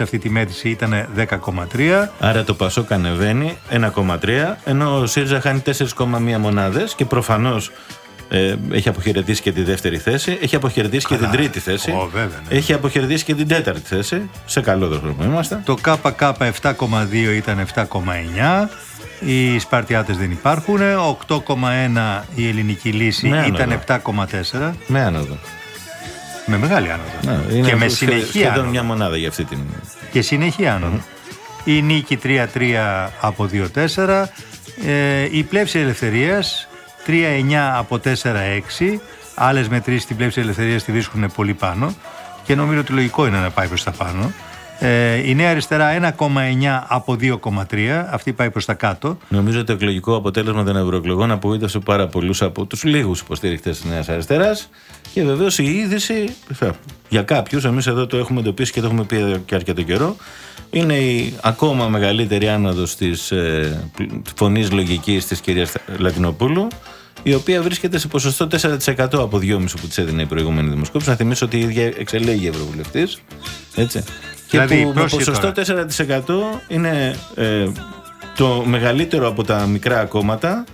αυτή τη μέτρηση, ήταν 10,3. Άρα το Πασόκ ανεβαίνει 1,3, ενώ ο ΣΥΡΙΖΑ χάνει 4,1 μονάδες και προφανώς ε, έχει αποχαιρετήσει και τη δεύτερη θέση, έχει αποχαιρετήσει και την τρίτη θέση, Ω, βέβαια, ναι. έχει αποχαιρετήσει και την τέταρτη θέση. Σε καλό δρόμο είμαστε. Το ΚΚ 7,2 ήταν 7,9. Οι Σπαρτιάτες δεν υπάρχουν. 8,1 η ελληνική λύση Ναι, ήταν ναι. 7,4. Με άνοδο. Με μεγάλη άνοδο. Ναι, είναι και με σχε- συνεχή σχεδόν άνοδο. μια μονάδα για αυτή την. Και συνεχή άνοδο. Η νίκη 3-3 από 2-4. Ε, η πλεύση ελευθερίας 3-9 από 4-6. Άλλες μετρήσεις στην πλεύση ελευθερίας τη βρίσκουν πολύ πάνω. Και νομίζω ότι λογικό είναι να πάει προς τα πάνω. Ε, η Νέα Αριστερά 1,9 από 2,3. Αυτή πάει προς τα κάτω. Νομίζω ότι το εκλογικό αποτέλεσμα των ευρωεκλογών απογοήτευσε πάρα πολλούς από τους λίγους υποστηριχτέ της Νέας Αριστεράς. Και βεβαίως η είδηση ε, για κάποιους, εμείς εδώ το έχουμε εντοπίσει και το έχουμε πει εδώ και αρκετό καιρό, είναι η ακόμα μεγαλύτερη άνοδος της ε, φωνής λογικής της κυρίας Λατινοπούλου, η οποία βρίσκεται σε ποσοστό 4% από 2,5% που της έδινε η προηγούμενη δημοσκόπηση. Να θυμίσω ότι η ίδια εξελέγει ευρωβουλευτής. Έτσι. Και Δηλαδή, που με πρόσεχε ποσοστό 4% είναι ε, το μεγαλύτερο από τα μικρά κόμματα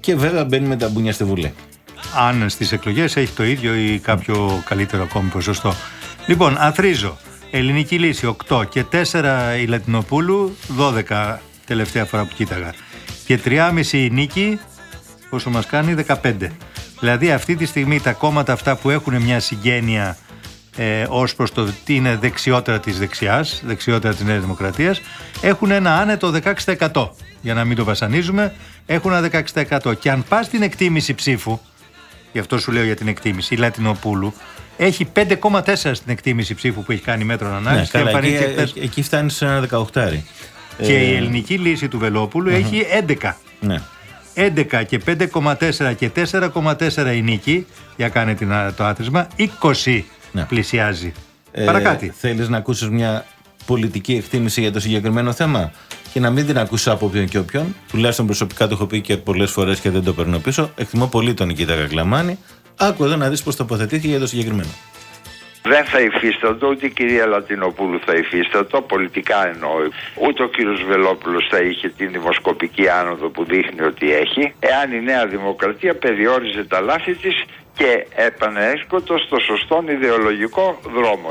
και βέβαια μπαίνει με τα μπουνιά στη Βουλή. αν στις εκλογές έχει το ίδιο ή κάποιο καλύτερο ακόμη ποσοστό. Λοιπόν, αθρίζω. Ελληνική λύση 8 και 4 η Λατινοπούλου, 12 τελευταία φορά που κοίταγα. Και 3,5 η Νίκη, πόσο μας κάνει, 15. Δηλαδή αυτή τη στιγμή τα κόμματα αυτά που έχουν μια συγγένεια ε, ως προς το τι είναι δεξιότερα της δεξιάς, δεξιότερα της Νέας Δημοκρατίας, έχουν ένα άνετο 16%. Για να μην το βασανίζουμε, έχουν ένα 16%. Και αν πας στην εκτίμηση ψήφου, γι' αυτό σου λέω για την εκτίμηση, η Λατινοπούλου, έχει 5,4 στην εκτίμηση ψήφου που έχει κάνει μέτρων Ναι, ανάλυσης και καλά, εκεί, εμφανίστηκε χθες. ε, εκεί φτάνει σε ένα 18. Και η ελληνική λύση του Βελόπουλου έχει 11. Ναι. 11 και 5,4 και 4,4 η νίκη, για κάνε την, α, το άθροισμα, 20 Ναι. πλησιάζει. Ε, Παρακάτι. Θέλεις να ακούσεις μια πολιτική εκτίμηση για το συγκεκριμένο θέμα; Και να μην την ακούσεις από όποιον και όποιον. Τουλάχιστον προσωπικά το έχω πει και πολλές φορές και δεν το παίρνω πίσω. Εκτιμώ πολύ τον Νικήτα Κακλαμάνη. Άκου εδώ να δεις πώς τοποθετήθηκε για το συγκεκριμένο. Δεν θα υφίστατο, ούτε η κυρία Λατινοπούλου θα υφίστατο, πολιτικά εννοώ. Ούτε ο κύριος Βελόπουλος θα είχε την δημοσκοπική άνοδο που δείχνει ότι έχει, εάν η Νέα Δημοκρατία περιόριζε τα λάθη της και επανέσκοτο στο σωστόν ιδεολογικό δρόμο.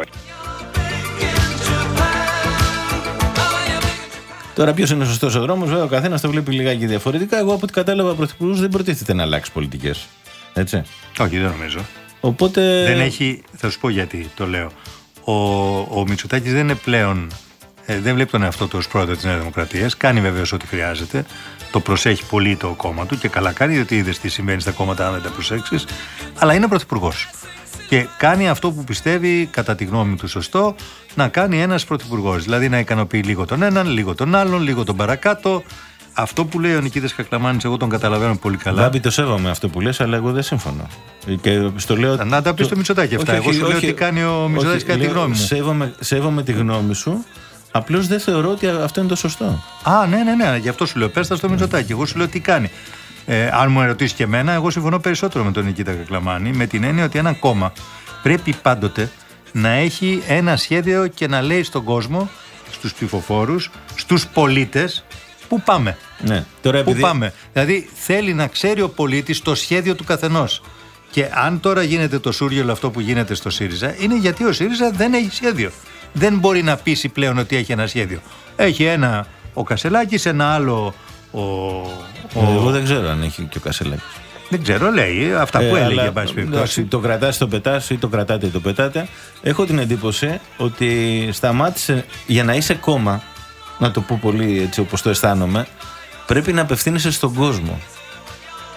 Τώρα, ποιος είναι ο σωστός ο δρόμος, βέβαια, ο καθένας το βλέπει λιγάκι διαφορετικά. Εγώ, από ό,τι κατάλαβα, ο Πρωθυπουργός δεν προτίθεται να αλλάξει πολιτικές. Έτσι. Όχι, δεν νομίζω. Οπότε. Δεν έχει, θα σου πω γιατί το λέω. Ο, ο Μητσοτάκης δεν είναι πλέον. ε, δεν βλέπει τον εαυτό του ως πρόεδρος της Νέας Δημοκρατίας. Κάνει βεβαίως ό,τι χρειάζεται. Το προσέχει πολύ το κόμμα του και καλά κάνει, διότι είδες τι συμβαίνει στα κόμματα, αν δεν τα προσέξεις. Αλλά είναι πρωθυπουργός. Και κάνει αυτό που πιστεύει, κατά τη γνώμη του, σωστό, να κάνει ένας πρωθυπουργός. Δηλαδή να ικανοποιεί λίγο τον έναν, λίγο τον άλλον, λίγο τον παρακάτω. Αυτό που λέει ο Νικήτας Κακλαμάνης, εγώ τον καταλαβαίνω πολύ καλά. Βάμπη, το σέβομαι αυτό που λες, αλλά εγώ δεν συμφωνώ. Και στο λέω... Να τα πεις στο Μητσοτάκη αυτά. Εγώ σου λέω τι κάνει ο Μητσοτάκης όχι, κατά τη λέω, γνώμη μου. Σέβομαι, σέβομαι τη γνώμη σου. Απλώς δεν θεωρώ ότι αυτό είναι το σωστό. Α, ναι, ναι, ναι, γι' αυτό σου λέω. Πες τα στο Μητσοτάκη. Εγώ σου λέω τι κάνει. Ε, αν μου ερωτήσεις και εμένα, εγώ συμφωνώ περισσότερο με τον Νικήτα Κακλαμάνη, με την έννοια ότι ένα κόμμα πρέπει πάντοτε να έχει ένα σχέδιο και να λέει στον κόσμο, στους ψηφοφόρους, στους πολίτες, πού πάμε. Ναι. Τώρα, Πού επειδή... πάμε; Δηλαδή θέλει να ξέρει ο πολίτης το σχέδιο του καθενός. Και αν τώρα γίνεται το σούργελο αυτό που γίνεται στο ΣΥΡΙΖΑ, είναι γιατί ο ΣΥΡΙΖΑ δεν έχει σχέδιο. Δεν μπορεί να πείσει πλέον ότι έχει ένα σχέδιο. Έχει ένα ο Κασελάκης, ένα άλλο ο... ο- Εγώ δεν ξέρω αν έχει και ο Κασελάκης. δεν ξέρω, λέει αυτά που έλεγε, εν πάση περιπτώσει. Το κρατάς, το πετάς ή το κρατάτε ή το πετάτε. Έχω την εντύπωση ότι σταμάτησε για να είσαι κόμμα, να το πω πολύ έτσι όπως το αισθάνομαι, πρέπει να απευθύνεσαι στον κόσμο.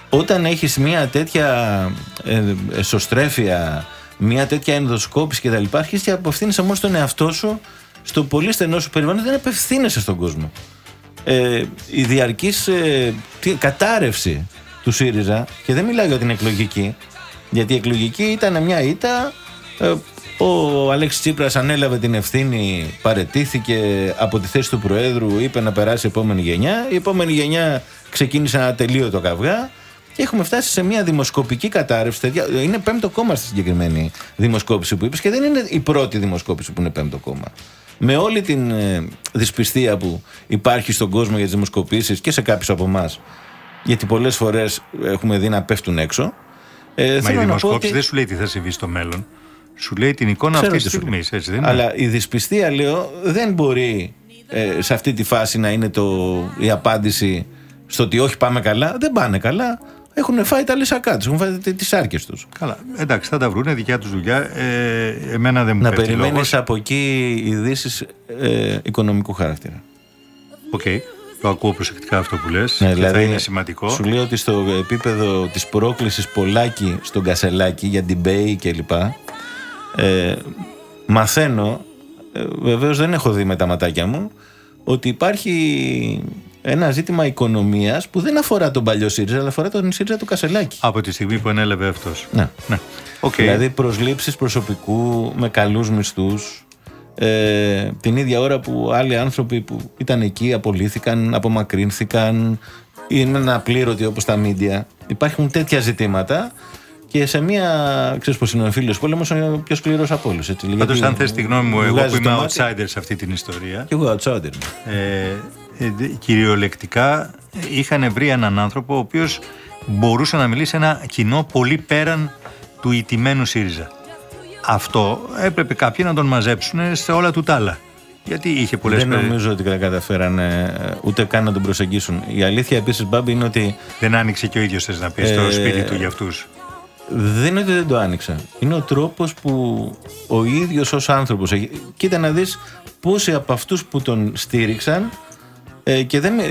Όταν έχεις μια τέτοια ε, εσωστρέφεια, μια τέτοια ενδοσκόπηση και τα λοιπά, αρχίζεις και απευθύνεσαι μόνο στον εαυτό σου, στο πολύ στενό σου περιβάλλον, δεν απευθύνεσαι στον κόσμο. Ε, η διαρκής ε, τι- κατάρρευση του ΣΥΡΙΖΑ, και δεν μιλάω για την εκλογική, γιατί η εκλογική ήταν μια ήττα ε, Ο Αλέξης Τσίπρας ανέλαβε την ευθύνη, παρετήθηκε από τη θέση του Προέδρου, είπε να περάσει η επόμενη γενιά. Η επόμενη γενιά ξεκίνησε ένα τελείωτο καυγά και έχουμε φτάσει σε μια δημοσκοπική κατάρρευση. Τέτοια- Είναι πέμπτο κόμμα στη συγκεκριμένη δημοσκόπηση που είπες και δεν είναι η πρώτη δημοσκόπηση που είναι πέμπτο κόμμα. Με όλη την ε, δυσπιστία που υπάρχει στον κόσμο για τις δημοσκοπήσεις και σε κάποιους από εμάς, γιατί πολλές φορές έχουμε δει να πέφτουν έξω. Ε, Μα η θέλω να πω δημοσκόπηση ότι- δεν σου λέει τι θα συμβεί στο μέλλον. Σου λέει την εικόνα Ξέρω αυτή τη τι σου στιγμή. λέει. Έτσι δεν είναι; Αλλά η δυσπιστία, λέω, δεν μπορεί ε, σε αυτή τη φάση να είναι το, η απάντηση στο ότι όχι πάμε καλά. Δεν πάνε καλά. Έχουν φάει τα λυσσακά τους, έχουν φάει τις σάρκες τους. Καλά. Εντάξει, θα τα βρούνε, δικιά τους δουλειά. Ε, εμένα δεν μου Να πέφτει περιμένεις λόγος. από εκεί ειδήσεις ε, οικονομικού χαρακτήρα. Οκ. Το ακούω προσεκτικά αυτό που λες Ναι, και θα είναι σημαντικό. Σου λέω ότι στο επίπεδο της πρόκλησης Πολάκη στον Κασελάκη για debate κλπ. Ε, μαθαίνω, ε, βεβαίως δεν έχω δει με τα ματάκια μου, ότι υπάρχει ένα ζήτημα οικονομίας που δεν αφορά τον παλιό ΣΥΡΙΖΑ, αλλά αφορά τον ΣΥΡΙΖΑ του Κασελάκη. Από τη στιγμή που ανέλαβε αυτός. Ναι. Ναι. Οκ. Δηλαδή προσλήψεις προσωπικού με καλούς μισθούς ε, την ίδια ώρα που άλλοι άνθρωποι που ήταν εκεί απολύθηκαν, απομακρύνθηκαν είναι αναπλήρωτοι όπως τα μίντια υπάρχουν τέτοια ζητήματα και σε μια, ξέρεις πως είναι ο εμφύλιος πόλεμος είναι ο πιο σκληρός από όλους έτσι, Πάντως, γιατί αν θες τη γνώμη μου, εγώ βγάζεις που είμαι το μάτι- outsider σε αυτή την ιστορία, και εγώ outsider ε, ε, δε- κυριολεκτικά είχαν βρει έναν άνθρωπο ο οποίος μπορούσε να μιλήσει σε ένα κοινό πολύ πέραν του ιτημένου ΣΥΡΙΖΑ. Αυτό έπρεπε κάποιοι να τον μαζέψουν σε όλα του τα άλλα. Γιατί είχε πολλές δεν περι- νομίζω ότι καταφέρανε ε, ούτε καν να τον προσεγγίσουν η αλήθεια επίσης Μπάμπη είναι ότι Δεν άνοιξε και ο ίδιος θες να πεις στο Ε, σπίτι του για αυτούς. Δεν είναι ότι δεν το άνοιξα. Είναι ο τρόπος που ο ίδιος ως άνθρωπος... έχει- Κοίτα να δεις πόσοι από αυτούς που τον στήριξαν ε, και δεν, ε,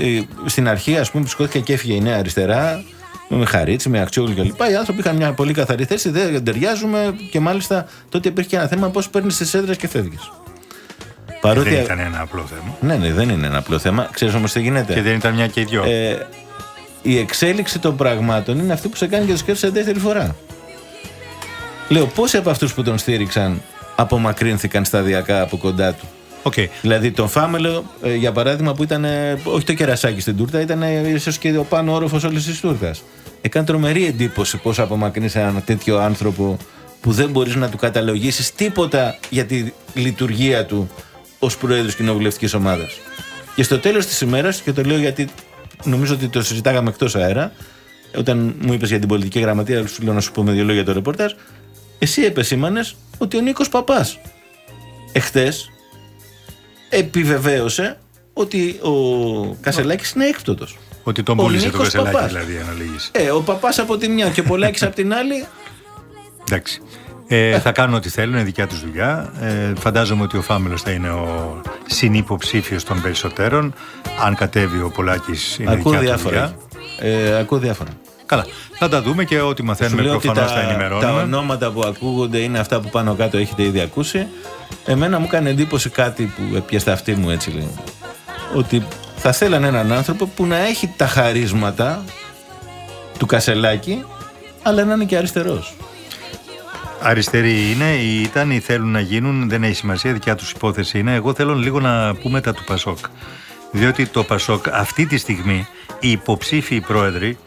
στην αρχή ας πούμε που σηκώθηκε και έφυγε η Νέα Αριστερά με Χαρίτσι, με Αξιόγλου κλπ. Οι άνθρωποι είχαν μια πολύ καθαρή θέση, δεν ταιριάζουμε και μάλιστα τότε υπήρχε και ένα θέμα πώς παίρνεις τις έδρες και φεύγεις. Παρότι... Δεν ήταν ένα απλό θέμα. Ναι, ναι, δεν είναι ένα απλό θέμα. Ξέρεις όμως τι γίνεται. Και δεν ήταν μια και οι δυο. Ε, η εξέλιξη των πραγμάτων είναι αυτή που σε κάνει και το σκέφτεσαι δεύτερη φορά. Λέω, πόσοι από αυτούς που τον στήριξαν απομακρύνθηκαν σταδιακά από κοντά του; Οκ. Δηλαδή τον Φάμελο, ε, για παράδειγμα, που ήταν ε, όχι το κερασάκι στην τούρτα, ήταν ίσως και ο πάνω όροφος όλης της τούρτας. Έκανε τρομερή εντύπωση πώς απομακρύνει έναν τέτοιο άνθρωπο που δεν μπορείς να του καταλογίσεις τίποτα για τη λειτουργία του ως πρόεδρο κοινοβουλευτικής ομάδας. Και στο τέλος της ημέρας, και το λέω γιατί νομίζω ότι το συζητάγαμε εκτός αέρα, όταν μου είπες για την πολιτική γραμματεία, σου λέω να σου πω με δύο λόγια το ρεπορτάζ, εσύ επεσήμανες ότι ο Νίκος Παπάς εχθές επιβεβαίωσε ότι ο Κασελάκης είναι έκπτωτος. Ότι τον Ο πούλησε το Νίκος κασελάκι Παπάς. δηλαδή αναλύγεις. Ε, ο παπάς από τη μια και ο Πολάκης από την άλλη. Εντάξει. Ε, θα κάνουν ό,τι θέλουν, είναι δικιά τους δουλειά. Ε, φαντάζομαι ότι ο Φάμελος θα είναι ο συνυποψήφιος των περισσότερων. Αν κατέβει ο Πολάκης είναι ακούω δικιά του διάφορα. δουλειά. Ε, ακούω διάφορα. Καλά. Θα τα δούμε και ό,τι Σου μαθαίνουμε λέω ότι προφανώς θα τα, τα ενημερώνουμε. ονόματα που ακούγονται είναι αυτά που πάνω κάτω έχετε ήδη ακούσει. Εμένα μου κάνει εντύπωση κάτι που έπιασε αυτή μου έτσι λέει. Ότι θα θέλανε έναν άνθρωπο που να έχει τα χαρίσματα του Κασελάκη αλλά να είναι και αριστερός. Αριστεροί είναι ή ήταν ή θέλουν να γίνουν, δεν έχει σημασία, δικιά τους υπόθεση είναι. Εγώ θέλω λίγο να πούμε τα του Πασόκ. Διότι το Πασόκ αυτή τη στιγμή, οι υποψήφιοι πρόεδροι,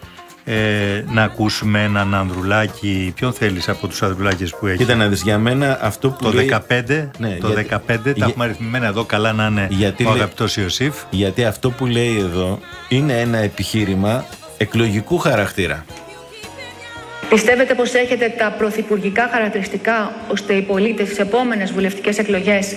ε, να ακούσουμε έναν Ανδρουλάκη, ποιον θέλεις από τους Ανδρουλάκες που έχεις; Κοίτα να δεις για μένα αυτό που Το λέει- 15, Ναι, το γιατί- 15 για- τα έχουμε αριθμημένα εδώ, καλά να είναι Γιατί ο λέει- αγαπητός Ιωσήφ. Γιατί αυτό που λέει εδώ είναι ένα επιχείρημα εκλογικού χαρακτήρα. Πιστεύετε πως έχετε τα πρωθυπουργικά χαρακτηριστικά ώστε οι πολίτες στις επόμενες βουλευτικές εκλογές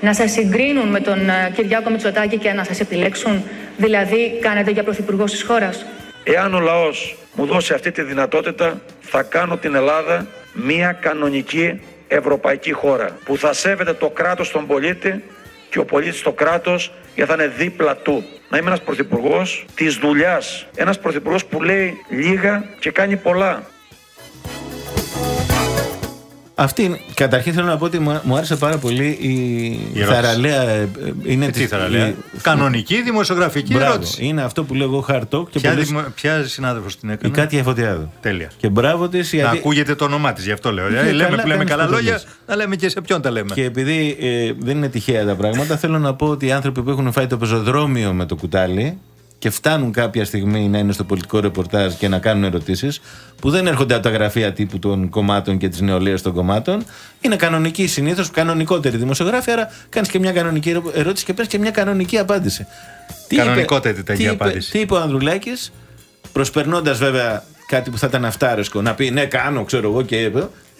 να σας συγκρίνουν με τον ε, Κυριάκο Μητσοτάκη και να σας επιλέξουν, δηλαδή κάνετε για πρωθυπουργός της χώρας; Εάν ο λαός μου δώσει αυτή τη δυνατότητα, θα κάνω την Ελλάδα μια κανονική ευρωπαϊκή χώρα που θα σέβεται το κράτος στον πολίτη και ο πολίτης το κράτος γιατί θα είναι δίπλα του. Να είμαι ένας πρωθυπουργός της δουλειάς, ένας πρωθυπουργός που λέει λίγα και κάνει πολλά. Αυτή, καταρχήν θέλω να πω ότι μου μου άρεσε πάρα πολύ η, Η ερώτηση. θαραλέα. ε, Είναι Ε, της- Τι θα λέει. η- Κανονική δημοσιογραφική Μπράβο. ερώτηση. Είναι αυτό που λέω εγώ χαρτό και Ποια, πολλές- δημο... ποια συνάδελφος την η έκανε. Κάτια Φωτιάδου. Τέλεια. Και μπράβο της. Να ακούγεται το όνομά της, γι' αυτό λέω. Και Ε, λέμε καλά που λέμε κάνεις καλά που το λόγια, λες. να λέμε και σε ποιον τα λέμε. Και επειδή ε, δεν είναι τυχαία τα πράγματα, θέλω να πω ότι οι άνθρωποι που έχουν φάει το πεζοδρόμιο με το κουτάλι και φτάνουν κάποια στιγμή να είναι στο πολιτικό ρεπορτάζ και να κάνουν ερωτήσεις, που δεν έρχονται από τα γραφεία τύπου των κομμάτων και της νεολαίας των κομμάτων, είναι κανονικοί συνήθως, κανονικότεροι δημοσιογράφοι. Άρα κάνεις και μια κανονική ερω- ερώτηση και παίρνεις και μια κανονική απάντηση. Τι είπε- Κανονικότατη τι η είπε- απάντηση. Τι είπε ο Ανδρουλάκης, προσπερνώντας βέβαια κάτι που θα ήταν αυτάρεσκο, να πει ναι, κάνω, ξέρω εγώ και. ε,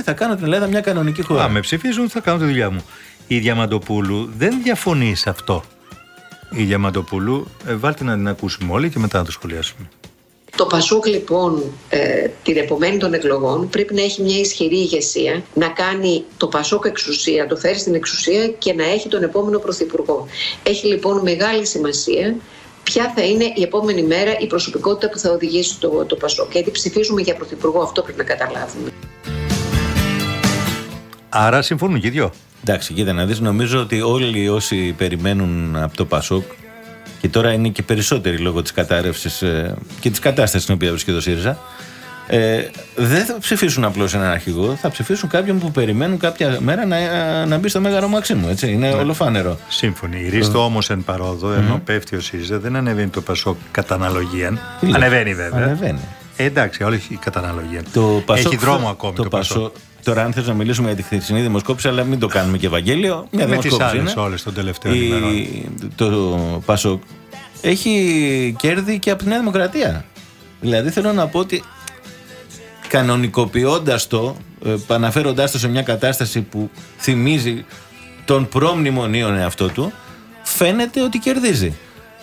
θα κάνω την Ελλάδα μια κανονική χώρα. Α, με ψηφίζουν, θα κάνω τη δουλειά μου. Η Διαμαντοπούλου δεν διαφωνεί σε αυτό. Η Διαμαντοπούλου, ε, βάλτε να την ακούσουμε όλοι και μετά να το σχολιάσουμε. Το Πασόκ λοιπόν ε, την επομένη των εκλογών πρέπει να έχει μια ισχυρή ηγεσία, να κάνει το Πασόκ εξουσία, να το φέρει στην εξουσία και να έχει τον επόμενο πρωθυπουργό. Έχει λοιπόν μεγάλη σημασία ποια θα είναι η επόμενη μέρα η προσωπικότητα που θα οδηγήσει το, το Πασόκ. Γιατί ψηφίζουμε για πρωθυπουργό, αυτό πρέπει να καταλάβουμε. Άρα συμφωνούν και οι δυο. Εντάξει, κοίτα να δεις, νομίζω ότι όλοι όσοι περιμένουν από το Πασόκ και τώρα είναι και περισσότεροι λόγω της κατάρρευσης ε, και της κατάστασης στην οποία βρίσκεται ο ΣΥΡΙΖΑ ε, δεν θα ψηφίσουν απλώς έναν αρχηγό, θα ψηφίσουν κάποιον που περιμένουν κάποια μέρα να, να μπει στο μέγαρο Μαξίμου, έτσι, είναι ολοφάνερο. Σύμφωνοι. Η Ρίστο όμως εν παρόδο, ενώ πέφτει ο ΣΥΡΙΖΑ, δεν ανεβαίνει το Πασόκ κατά αναλογία. Τι λες. Ανεβαίνει βέβαια. Ανεβαίνει. Ε, εντάξει, όλη η κατά αναλογία. Το Πασόκ Έχει δρόμο θα- ακόμη το, το, Πασόκ. Πασόκ. Τώρα, αν θες να μιλήσουμε για τη χθεσινή δημοσκόπηση, αλλά μην το κάνουμε και Ευαγγέλιο. Μια Με τις δημοσκόπηση άλλες είναι. όλες των τελευταίων Η- ημερών. Το Πασόκ έχει κέρδη και από τη Νέα Δημοκρατία. Δηλαδή, θέλω να πω ότι κανονικοποιώντας το, ε, αναφέροντά το σε μια κατάσταση που θυμίζει τον προμνημονίων εαυτό του, φαίνεται ότι κερδίζει.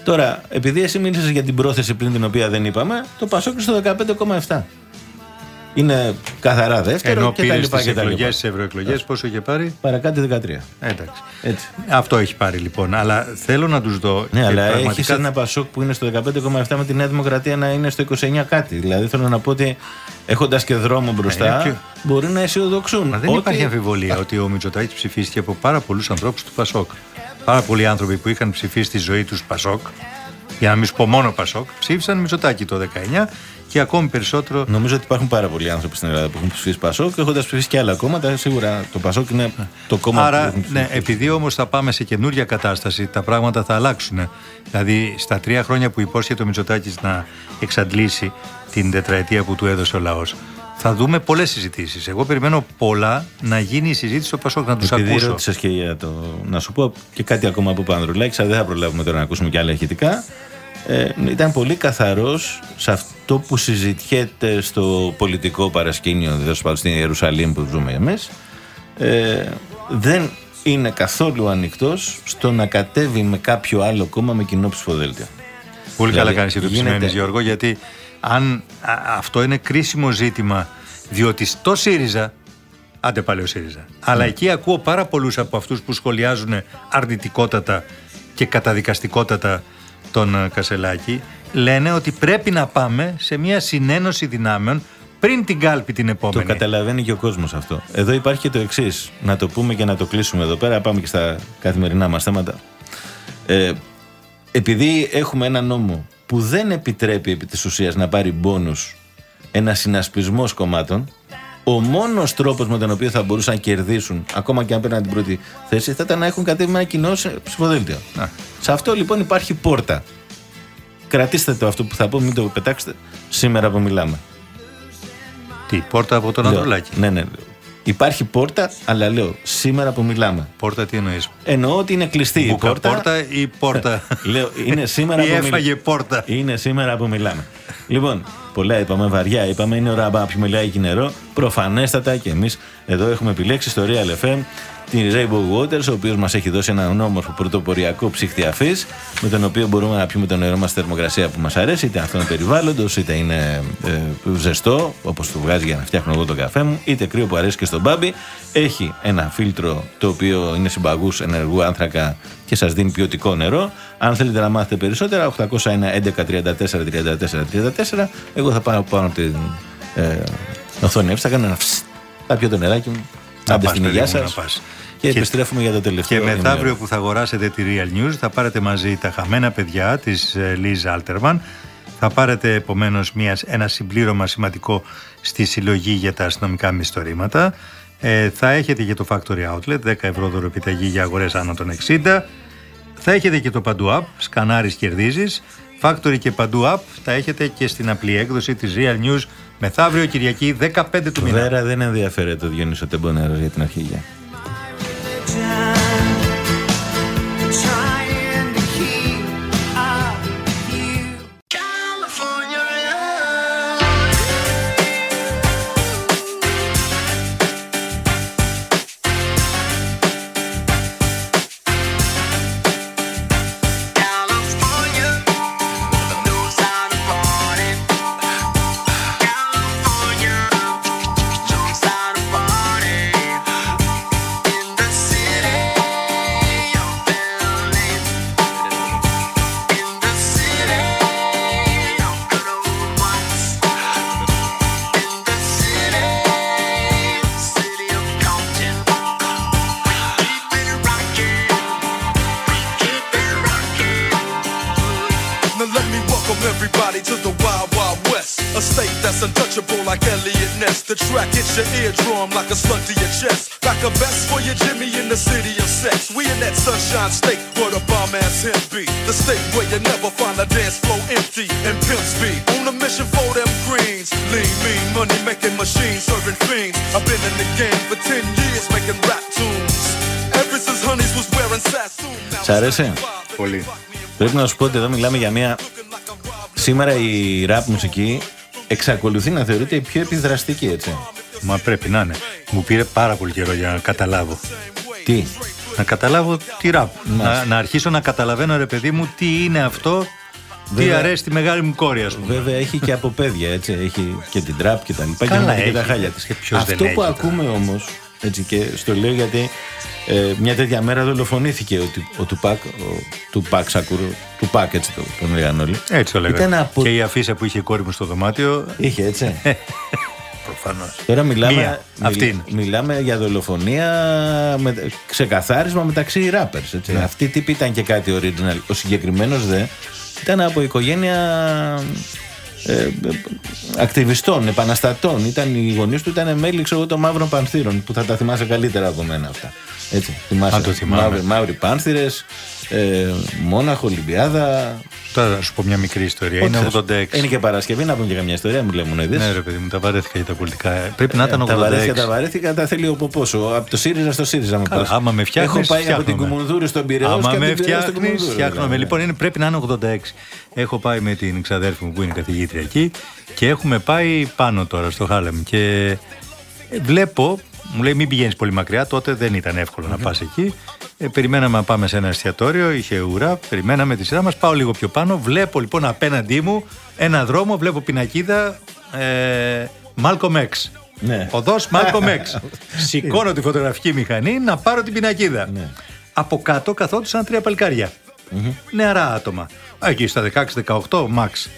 Τώρα, επειδή εσύ μίλησες για την πρόθεση πριν την οποία δεν είπαμε, το Πασόκ είναι στο 15,7. Είναι καθαρά δεύτερο Ενώ και τα πήρες λοιπά στι και τα εκλογές, λοιπά. τις ευρωεκλογές, πόσο είχε πάρει; Παρακάτω 13. Εντάξει. Έτσι. Αυτό έχει πάρει λοιπόν. Αλλά θέλω να τους δω. Ναι, και αλλά πραγματικά- έχεις ένα Πασόκ που είναι στο 15,7 με τη Νέα Δημοκρατία να είναι στο 29 κάτι. Δηλαδή θέλω να πω ότι έχοντας και δρόμο μπροστά, είναι πιο- μπορεί να αισιοδοξούν. Μα δεν Ότι- υπάρχει αμφιβολία ότι ο Μητσοτάκης ψηφίστηκε από πάρα πολλούς ανθρώπους του Πασόκ. Πάρα πολλοί άνθρωποι που είχαν ψηφίσει τη ζωή τους Πασόκ, για να μην σου πω μόνο Πασόκ, ψήφισαν Μητσοτάκη το 19 και ακόμη περισσότερο. Νομίζω ότι υπάρχουν πάρα πολλοί άνθρωποι στην Ελλάδα που έχουν ψηφίσει Πασόκ και έχοντας ψηφίσει και άλλα κόμματα. Σίγουρα το Πασόκ είναι το κόμμα που Άρα, έχουν ψηφίσει. ναι, επειδή όμως θα πάμε σε καινούργια κατάσταση, τα πράγματα θα αλλάξουν. Δηλαδή, στα τρία χρόνια που υπόσχεται ο Μητσοτάκης να εξαντλήσει την τετραετία που του έδωσε ο λαός, θα δούμε πολλές συζητήσεις. Εγώ περιμένω πολλά να γίνει η συζήτηση στο Πασόκ, να τους Επειδή ακούσω. ρώτησες και για το. Να σου πω και κάτι ακόμα από Πανδρουλάκη, αλλά δεν θα προλάβουμε τώρα να ακούσουμε και άλλα ηχητικά. Ε, ήταν πολύ καθαρός σε αυτό που συζητιέται στο πολιτικό παρασκήνιο, δηλαδή πάντων στην Ιερουσαλήμ που ζούμε εμείς. Ε, δεν είναι καθόλου ανοιχτός στο να κατέβει με κάποιο άλλο κόμμα με κοινό ψηφοδέλτιο. Πολύ Δηλαδή, καλά κάνεις και το γίνεται- επισημαίνεις Γιώργο, γιατί αν α, αυτό είναι κρίσιμο ζήτημα, διότι στο ΣΥΡΙΖΑ, άντε πάλι ο ΣΥΡΙΖΑ, αλλά εκεί ακούω πάρα πολλούς από αυτούς που σχολιάζουν αρνητικότατα και καταδικαστικότατα τον ε, Κασελάκη, λένε ότι πρέπει να πάμε σε μια συνένωση δυνάμεων πριν την κάλπη την Το επόμενη. καταλαβαίνει και ο κόσμος αυτό. Εδώ υπάρχει και το εξής. Να το πούμε και να το κλείσουμε εδώ πέρα. Πάμε και στα καθημερινά μας θέματα. Ε, επειδή έχουμε ένα νόμο που δεν επιτρέπει επί της ουσίας να πάρει μπόνους ένα συνασπισμό κομμάτων, ο μόνος τρόπος με τον οποίο θα μπορούσαν να κερδίσουν, ακόμα και αν παίρναν την πρώτη θέση, θα ήταν να έχουν κατέβει με ένα κοινό σε- ψηφοδέλτιο. Α. Σε αυτό λοιπόν υπάρχει πόρτα. Κρατήστε το αυτό που θα πω, μην το πετάξετε σήμερα που μιλάμε. Τι, πόρτα από τον Λέω, Ανδρουλάκη. Ναι, ναι. Υπάρχει πόρτα, αλλά λέω σήμερα που μιλάμε. Πόρτα τι εννοείς; Εννοώ ότι είναι κλειστή η Μπουκα πόρτα. πόρτα ή πόρτα; Λέω, είναι σήμερα Ή που μιλάμε. έφαγε πόρτα. Είναι σήμερα που μιλάμε. Λοιπόν, πολλά είπαμε, βαριά είπαμε, είναι ώρα να πιούμε λιγάκι νερό. Προφανέστατα και εμείς εδώ έχουμε επιλέξει στο Real FM την Rainbow Waters, ο οποίος μας έχει δώσει έναν όμορφο πρωτοποριακό ψύχτη αφής, με τον οποίο μπορούμε να πιούμε το νερό μας στη θερμοκρασία που μας αρέσει, είτε αυτό είναι περιβάλλοντος, είτε είναι ε, ζεστό, όπως το βγάζει για να φτιάχνω εγώ τον καφέ μου, είτε κρύο που αρέσει και στον μπάμπι. Έχει ένα φίλτρο το οποίο είναι συμπαγούς ενεργού άνθρακα και σας δίνει ποιοτικό νερό. Αν θέλετε να μάθετε περισσότερα, 801 11 34 34 34. Εγώ θα πάω πάνω από την ε, οθόνη εύση, θα κάνω ένα φσ, θα πιω το νεράκι μου Να Άντε πας, στην παιδί υγεία μου, να σας. Πας. Και Και- επιστρέφουμε για το Και τελευταίο. μεθαύριο ενημέρωση. που θα αγοράσετε τη Real News θα πάρετε μαζί τα χαμένα παιδιά της ε, Liz Alterman. Θα πάρετε επομένως μιας, ένα συμπλήρωμα σημαντικό στη συλλογή για τα αστυνομικά μυστορήματα. Ε, θα έχετε και το Factory Outlet, 10 ευρώ δωροπιταγή για αγορές άνω των 60. Θα έχετε και το Παντού App, σκανάρεις κερδίζεις. Factory και Παντού App θα έχετε και στην απλή έκδοση της Real News μεθαύριο Κυριακή 15 του μήνα. Βέρα δεν ενδιαφέρεται ο Διονύσος Τεμπονέρος για την αρχηγία. Now Σ' άρεσε; Πολύ. Πρέπει να σου πω ότι εδώ μιλάμε για μια. Σήμερα η ραπ μουσική εξακολουθεί να θεωρείται η πιο επιδραστική, έτσι. Μα πρέπει να είναι. Μου πήρε πάρα πολύ καιρό για να καταλάβω. Τι; Να καταλάβω τι ραπ. Μάλιστα. Να, να αρχίσω να καταλαβαίνω, ρε παιδί μου, τι είναι αυτό, τι Βέβαια- αρέσει στη μεγάλη μου κόρη, ας πούμε. Βέβαια έχει και από παιδιά, έτσι. Έχει και την τραπ και τα λοιπά. Καλά και, και τα έχει. χάλια της. Και ποιος Αυτό δεν που έχει ακούμε όμως, έτσι και στο λέω γιατί ε, μια τέτοια μέρα δολοφονήθηκε ο, Του- ο Τουπάκ, ο Τουπάκ Σακούρο, Τουπάκ έτσι το, τον λέγανε όλοι. Έτσι το λέγανε. Ήταν από... Και η αφίσα που είχε η κόρη μου στο δωμάτιο. Είχε έτσι. Προφανώς. Τώρα μιλάμε, Μία. Αυτή είναι. μιλάμε για δολοφονία με, ξεκαθάρισμα μεταξύ rappers. Έτσι. Ναι. Αυτή τύπη ήταν και κάτι original. Ο συγκεκριμένος δε ήταν από οικογένεια ε, ε, ακτιβιστών, επαναστατών. Ήταν, οι γονείς του ήταν μέλη ξέρω, εγώ, των μαύρων πανθύρων που θα τα θυμάσαι καλύτερα από μένα αυτά. Έτσι, θυμάσαι. Α, το θυμάμαι. Μαύροι, μαύροι πάνθυρες, ε, Μόναχο, Ολυμπιάδα. Τώρα θα σου πω μια μικρή ιστορία. Ό,τι Είναι θες. 86. Είναι και Παρασκευή να πούμε και καμιά ιστορία, μου λέμε Ναι, ρε παιδί μου, τα βαρέθηκα για τα πολιτικά. Πρέπει να ήταν 86. Τα βαρέθηκα, τα βαρέθηκα, τα θέλει ο πόσο. Από το ΣΥΡΙΖΑ στο ΣΥΡΙΖΑ μου Καλά, πας. άμα με φτιάχνεις, Έχω πάει από την φτιάχνομαι. Κουμουνδούρη στον Πειραιό και Άμα από με την Πειραιά στον φτιάχνεις, Κουμουνδούρη. φτιάχνομαι. δηλαδή. Λοιπόν, είναι, πρέπει να είναι 86. Έχω πάει με την ξαδέρφη μου που είναι καθηγήτρια εκεί και έχουμε πάει πάνω τώρα στο Χάλεμ. Και βλέπω, μου λέει μην πηγαίνεις πολύ μακριά, τότε δεν ήταν εύκολο να πας εκεί. Ε, περιμέναμε να πάμε σε ένα εστιατόριο, είχε ουρά, περιμέναμε τη σειρά μας. Πάω λίγο πιο πάνω. Βλέπω λοιπόν απέναντί μου ένα δρόμο, βλέπω πινακίδα ε, Malcolm X. Ναι. Οδός Malcolm X. Σηκώνω τη φωτογραφική μηχανή να πάρω την πινακίδα. Ναι. Από κάτω καθόντουσαν τρία παλικάρια. Νεαρά άτομα. Α, Εκεί στα 16-18, Μαξ.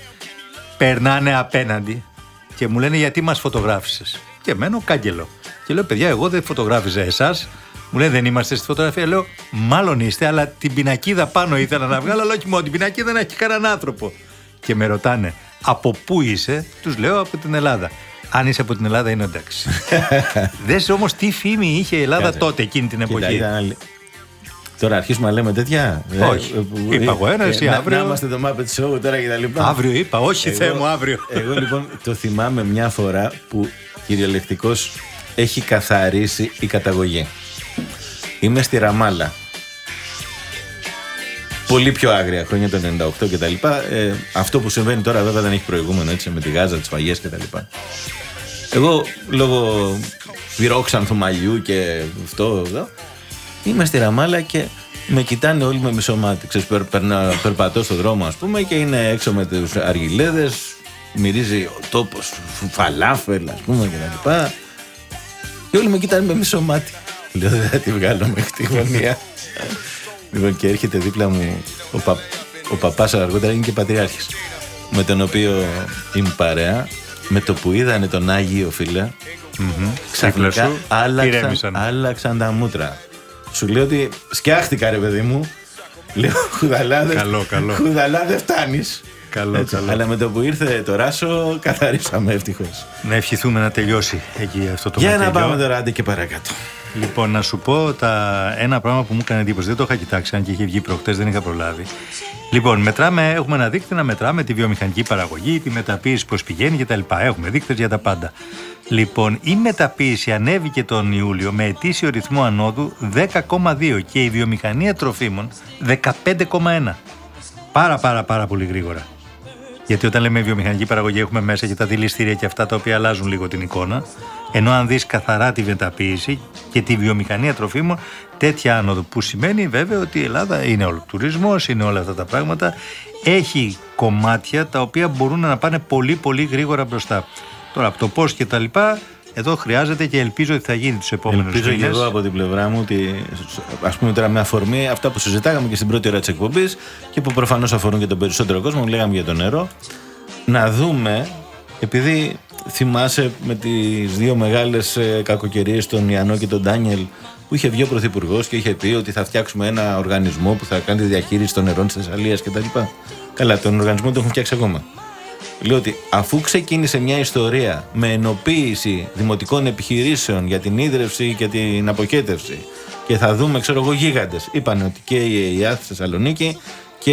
Περνάνε απέναντι και μου λένε γιατί μας φωτογράφησες; Και μένω κάγκελο. Και λέω, παιδιά, εγώ δεν φωτογράφιζα εσάς. Μου λένε, δεν είμαστε στη φωτογραφία. Λέω, μάλλον είστε, αλλά την πινακίδα πάνω ήθελα να βγάλω, αλλά όχι μόνο την πινακίδα να έχει κανέναν άνθρωπο. Και με ρωτάνε, από πού είσαι, τους λέω από την Ελλάδα. Αν είσαι από την Ελλάδα, είναι εντάξει. Δες όμως τι φήμη είχε η Ελλάδα Κάτσε. τότε, εκείνη την Κοίτα, εποχή. ήταν άλλη- Τώρα αρχίσουμε να λέμε τέτοια. Όχι. Ε, που- Είπα εγώ ένας, ε, εσύ να- αύριο. Να είμαστε το Muppet Show τώρα και τα λοιπά. Αύριο είπα, όχι Εγώ- Θεέ μου, αύριο. Εγώ λοιπόν το θυμάμαι μια φορά που κυριολεκτικώς έχει καθαρίσει η καταγωγή. Είμαι στη Ραμάλα. Πολύ πιο άγρια χρόνια το 98 και τα λοιπά. Ε, αυτό που συμβαίνει τώρα βέβαια δεν έχει προηγούμενο έτσι με τη Γάζα, τις φαγές και τα λοιπά. Εγώ λόγω πυρόξανθου μαλλιού και αυτό εδώ είμαι στη Ραμάλα και με κοιτάνε όλοι με μισό μάτι. Ξέρεις, περ, περνά- περπατώ στον δρόμο ας πούμε και είναι έξω με τους αργιλέδες μυρίζει ο τόπος φ- φαλάφελ ας πούμε και τα λοιπά και όλοι με κοιτάνε με μισό μάτι. Λέω δεν θα τη βγάλω μέχρι τη γωνία. λοιπόν και έρχεται δίπλα μου ο, πα, ο παπάς αργότερα είναι και πατριάρχης με τον οποίο ήμουν παρέα με το που είδανε τον Άγιο φίλε Ξαφνικά Δίπλα σου, άλλαξαν, ηρέμησαν. άλλαξαν τα μούτρα. Σου λέω ότι σκιάχτηκα ρε παιδί μου. Λέω χουδαλά δεν Καλό, καλό. Χουδαλά δεν φτάνεις. Καλό, καλό. Αλλά με το που ήρθε το ράσο, καθαρίσαμε ευτυχώς. Να ευχηθούμε να τελειώσει εκεί αυτό το Για να μακελιό. πάμε τώρα άντε και παρακάτω. Λοιπόν, να σου πω τα... ένα πράγμα που μου έκανε εντύπωση. Δεν το είχα κοιτάξει, αν και είχε βγει προχτές, δεν είχα προλάβει. Λοιπόν, μετράμε, έχουμε ένα δείκτη να μετράμε τη βιομηχανική παραγωγή, τη μεταποίηση πώς πηγαίνει κτλ. Έχουμε δείκτε για τα πάντα. Λοιπόν, η μεταποίηση ανέβηκε τον Ιούλιο με ετήσιο ρυθμό ανόδου 10,2 και η βιομηχανία τροφίμων 15,1. Πάρα πάρα πάρα πολύ γρήγορα. Γιατί όταν λέμε βιομηχανική παραγωγή έχουμε μέσα και τα δηληστήρια και αυτά τα οποία αλλάζουν λίγο την εικόνα. Ενώ αν δεις καθαρά τη μεταποίηση και τη βιομηχανία τροφίμων, τέτοια άνοδο που σημαίνει βέβαια ότι η Ελλάδα είναι όλο τουρισμός, είναι όλα αυτά τα πράγματα. Έχει κομμάτια τα οποία μπορούν να πάνε πολύ πολύ γρήγορα μπροστά. Τώρα από το πώς και τα λοιπά, εδώ χρειάζεται και ελπίζω ότι θα γίνει τους επόμενους Ελπίζω και μήνες. εγώ από την πλευρά μου ότι, ας πούμε τώρα με αφορμή αυτά που συζητάγαμε και στην πρώτη ώρα της εκπομπής και που προφανώς αφορούν και τον περισσότερο κόσμο, λέγαμε για το νερό, να δούμε, επειδή θυμάσαι με τις δύο μεγάλες κακοκαιρίες, τον Ιαννό και τον Ντάνιελ, που είχε βγει ο Πρωθυπουργός και είχε πει ότι θα φτιάξουμε ένα οργανισμό που θα κάνει τη διαχείριση των νερών της Θεσσαλίας κτλ. Καλά, τον οργανισμό τον έχουν φτιάξει ακόμα. Λέω ότι αφού ξεκίνησε μια ιστορία με ενοποίηση δημοτικών επιχειρήσεων για την ίδρυυση και την αποχέτευση και θα δούμε, ξέρω εγώ, γίγαντες. Είπαν ότι και η ΕΙΑΘ στη Θεσσαλονίκη και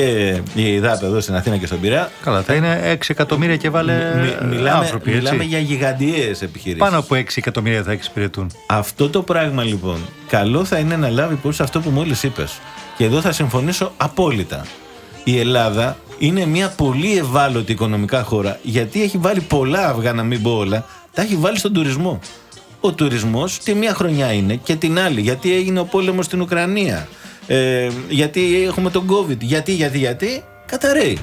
η ΕΙΔΑΠ εδώ στην Αθήνα και στον Πειραιά. Καλά, θα είναι 6 εκατομμύρια και βάλε Μι- μιλάμε, άνθρωποι, έτσι. μιλάμε για γιγαντιές επιχειρήσεις. Πάνω από 6 εκατομμύρια θα εξυπηρετούν. Αυτό το πράγμα λοιπόν, καλό θα είναι να λάβει υπόψη αυτό που μόλις είπες. Και εδώ θα συμφωνήσω απόλυτα. Η Ελλάδα είναι μια πολύ ευάλωτη οικονομικά χώρα γιατί έχει βάλει πολλά αυγά, να μην πω όλα, τα έχει βάλει στον τουρισμό. Ο τουρισμός τη μία χρονιά είναι και την άλλη γιατί έγινε ο πόλεμος στην Ουκρανία. Ε, γιατί έχουμε τον COVID. Γιατί, γιατί, γιατί, καταραίει.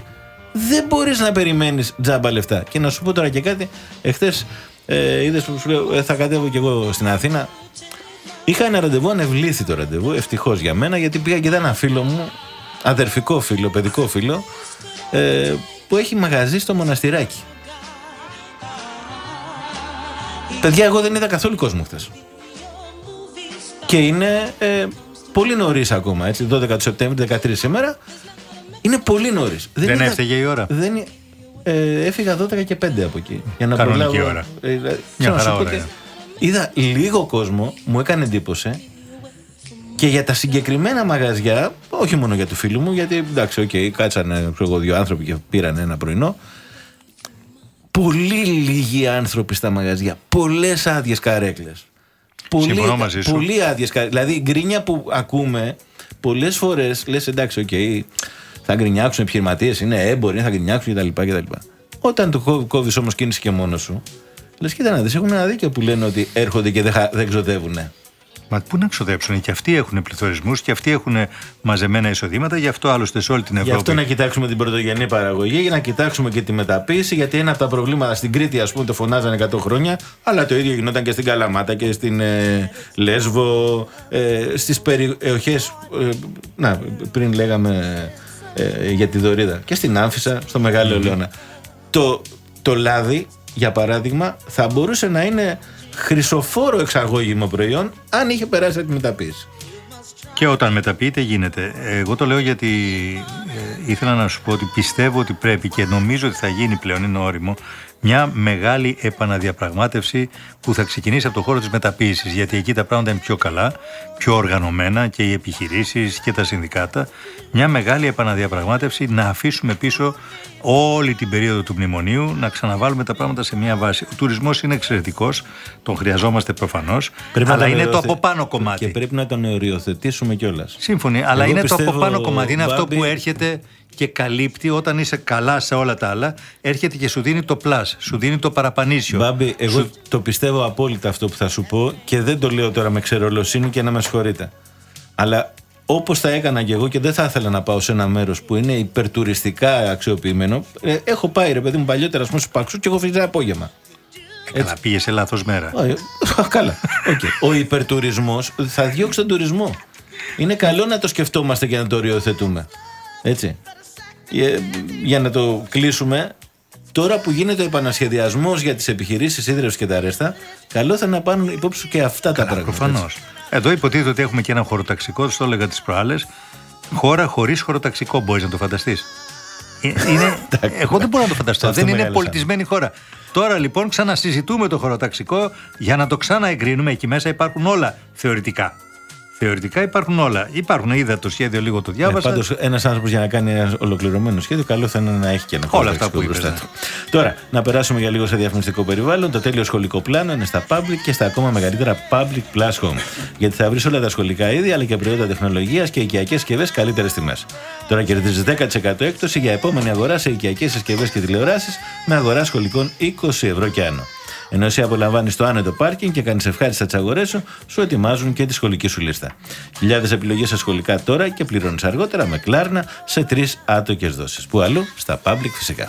Δεν μπορείς να περιμένεις τζάμπα λεφτά. Και να σου πω τώρα και κάτι. Εχθές ε, είδες που σου λέω, ε, θα κατέβω κι εγώ στην Αθήνα. Είχα ένα ραντεβού, ανεβλήθη το ραντεβού, ευτυχώς για μένα, γιατί πήγα και είδα ένα φίλο μου, αδερφικό φίλο, παιδικό φίλο, ε, που έχει μαγαζί στο μοναστηράκι. Παιδιά, εγώ δεν είδα καθόλου κόσμο χθες. Και είναι ε, πολύ νωρίς ακόμα, έτσι, 12 του Σεπτέμβρη, 13 σήμερα. Είναι πολύ νωρίς. Δεν έφταιγε η ώρα. Δεν, ε, έφυγα 12 και 5 από εκεί. Για να Κανονική προλάβω. ώρα. Ε, δηλαδή, Μια ξέρω να σου χαρά πω ώρα ότι είναι. Είδα λίγο κόσμο, μου έκανε εντύπωση. Και για τα συγκεκριμένα μαγαζιά, όχι μόνο για του φίλου μου, γιατί εντάξει, οκ, κάτσανε ξέρω εγώ, δύο άνθρωποι και πήραν ένα πρωινό. Πολύ λίγοι άνθρωποι στα μαγαζιά. Πολλές άδειες καρέκλες. Πολύ, Συμφωνώ μαζί σου. πολύ άδειες καρέκλες. Δηλαδή η γκρίνια που ακούμε πολλές φορές λες εντάξει, οκ, θα γκρινιάξουν επιχειρηματίες, είναι έμποροι, θα γκρινιάξουν κτλ. κτλ. Όταν το κόβεις όμως όμως κίνηση και μόνος σου, λες κοίτα να δεις, έχουν ένα δίκιο που λένε ότι έρχονται και δεν, χα- δεν ξοδεύουν. Μα πού να ξοδέψουν, και αυτοί έχουν πληθωρισμούς και αυτοί έχουν μαζεμένα εισοδήματα, γι' αυτό άλλωστε σε όλη την Γι' Ευρώπη. αυτό να κοιτάξουμε την πρωτογενή παραγωγή, για να κοιτάξουμε και τη μεταποίηση, γιατί ένα από τα προβλήματα στην Κρήτη, ας πούμε, το φωνάζανε 100 χρόνια, αλλά το ίδιο γινόταν και στην Καλαμάτα και στην ε, Λέσβο, ε, στις περιοχές. να, πριν λέγαμε ε, για τη Δωρίδα. Και στην Άμφισα, στο Μεγάλο Ελαιώνα. Το, το λάδι, για παράδειγμα, θα μπορούσε να είναι χρυσοφόρο εξαγώγημο προϊόν αν είχε περάσει από τη μεταποίηση. Και όταν μεταποιείται γίνεται. Εγώ το λέω γιατί ε, ήθελα να σου πω ότι πιστεύω ότι πρέπει και νομίζω ότι θα γίνει πλέον, είναι όριμο, μια μεγάλη επαναδιαπραγμάτευση που θα ξεκινήσει από το χώρο της μεταποίησης γιατί εκεί τα πράγματα είναι πιο καλά, πιο οργανωμένα και οι επιχειρήσεις και τα συνδικάτα. Μια μεγάλη επαναδιαπραγμάτευση να αφήσουμε πίσω όλη την περίοδο του μνημονίου, να ξαναβάλουμε τα πράγματα σε μια βάση. Ο τουρισμός είναι εξαιρετικός, τον χρειαζόμαστε προφανώς, Πρέπει να αλλά τον είναι το οριοθε- από πάνω κομμάτι. Και πρέπει να τον οριοθετήσουμε κιόλας. Σύμφωνοι, αλλά Εγώ είναι το από πιστεύω, πάνω κομμάτι. Είναι αυτό Μπάμπη, που έρχεται και καλύπτει όταν είσαι καλά σε όλα τα άλλα. Έρχεται και σου δίνει το πλάς, σου δίνει το παραπανίσιο. Μπάμπη, εγώ Σου- το πιστεύω απόλυτα αυτό που θα σου πω και δεν το λέω τώρα με ξερολοσύνη και να με συγχωρείτε. Αλλά όπως θα έκανα και εγώ και δεν θα ήθελα να πάω σε ένα μέρος που είναι υπερτουριστικά αξιοποιημένο. ε, έχω πάει ρε παιδί μου παλιότερα, ας πούμε, στους Παξούς και έχω φύγει απόγευμα. Καλά, πήγες σε λάθος μέρα. Ε, Καλά. οκ. Ο υπερτουρισμός θα διώξει τον τουρισμό. Είναι καλό να το σκεφτόμαστε και να το οριοθετούμε. Έτσι. Ε, Για να το κλείσουμε, τώρα που γίνεται ο επανασχεδιασμός για τις επιχειρήσεις ίδρυυση και τα ρέστα, καλό θα είναι να πάρουν υπόψη και αυτά τα πράγματα. Προφανώς. Εδώ υποτίθεται ότι έχουμε και ένα χωροταξικό, το έλεγα τις προάλλες. Χώρα χωρίς χωροταξικό, μπορείς να το φανταστείς. Είναι, εγώ δεν μπορώ να το φανταστώ. Αυτό δεν είναι μεγάλωσα. πολιτισμένη χώρα. Τώρα λοιπόν ξανασυζητούμε το χωροταξικό για να το ξαναεγκρίνουμε. Εκεί μέσα υπάρχουν όλα θεωρητικά. Θεωρητικά υπάρχουν όλα. Υπάρχουν, είδα το σχέδιο, λίγο το διάβασα. Πάντως, ένας άνθρωπος για να κάνει ένα ολοκληρωμένο σχέδιο, καλό θα είναι να έχει και ένα Όλα χώρο αυτά που μπροστά είπες, του. Τώρα, να περάσουμε για λίγο σε διαφημιστικό περιβάλλον. Το τέλειο σχολικό πλάνο είναι στα public και στα ακόμα μεγαλύτερα public plus home. Γιατί θα βρεις όλα τα σχολικά είδη, αλλά και προϊόντα τεχνολογίας και οικιακές συσκευές καλύτερες τιμές. Τώρα κερδίζεις 10% έκπτωση για επόμενη αγορά σε οικιακές συσκευές και τηλεοράσεις με αγορά σχολικών 20 ευρώ και άνω. Ενώ εσύ απολαμβάνεις το άνετο πάρκινγκ και κάνεις ευχάριστα τις αγορές σου, σου ετοιμάζουν και τη σχολική σου λίστα. Χιλιάδες επιλογές σε σχολικά τώρα και πληρώνεις αργότερα με κλάρνα σε τρεις άτοκες δόσεις. Που αλλού στα public φυσικά.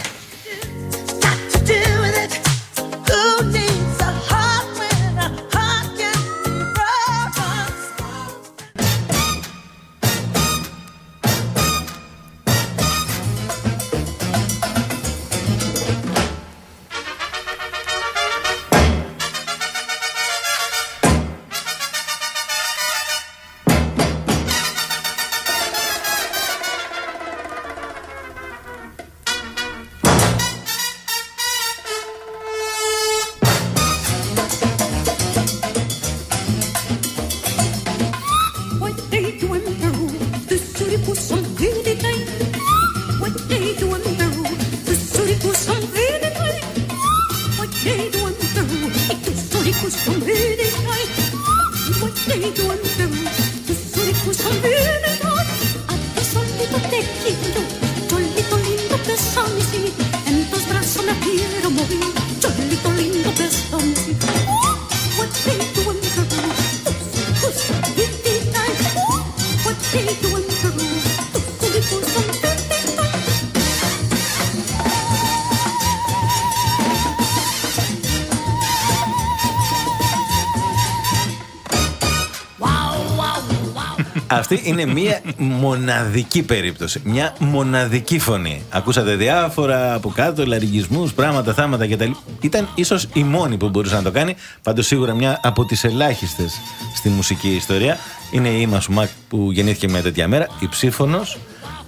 Είναι μια μοναδική περίπτωση. Μια μοναδική φωνή. Ακούσατε διάφορα από κάτω, λαρυγισμού, πράγματα, θάματα κτλ. Ήταν ίσως η μόνη που μπορούσε να το κάνει. Πάντως σίγουρα μια από τις ελάχιστες στη μουσική ιστορία. Είναι η Ήμα Σουμάκ που γεννήθηκε μια τέτοια μέρα. Η ψήφωνος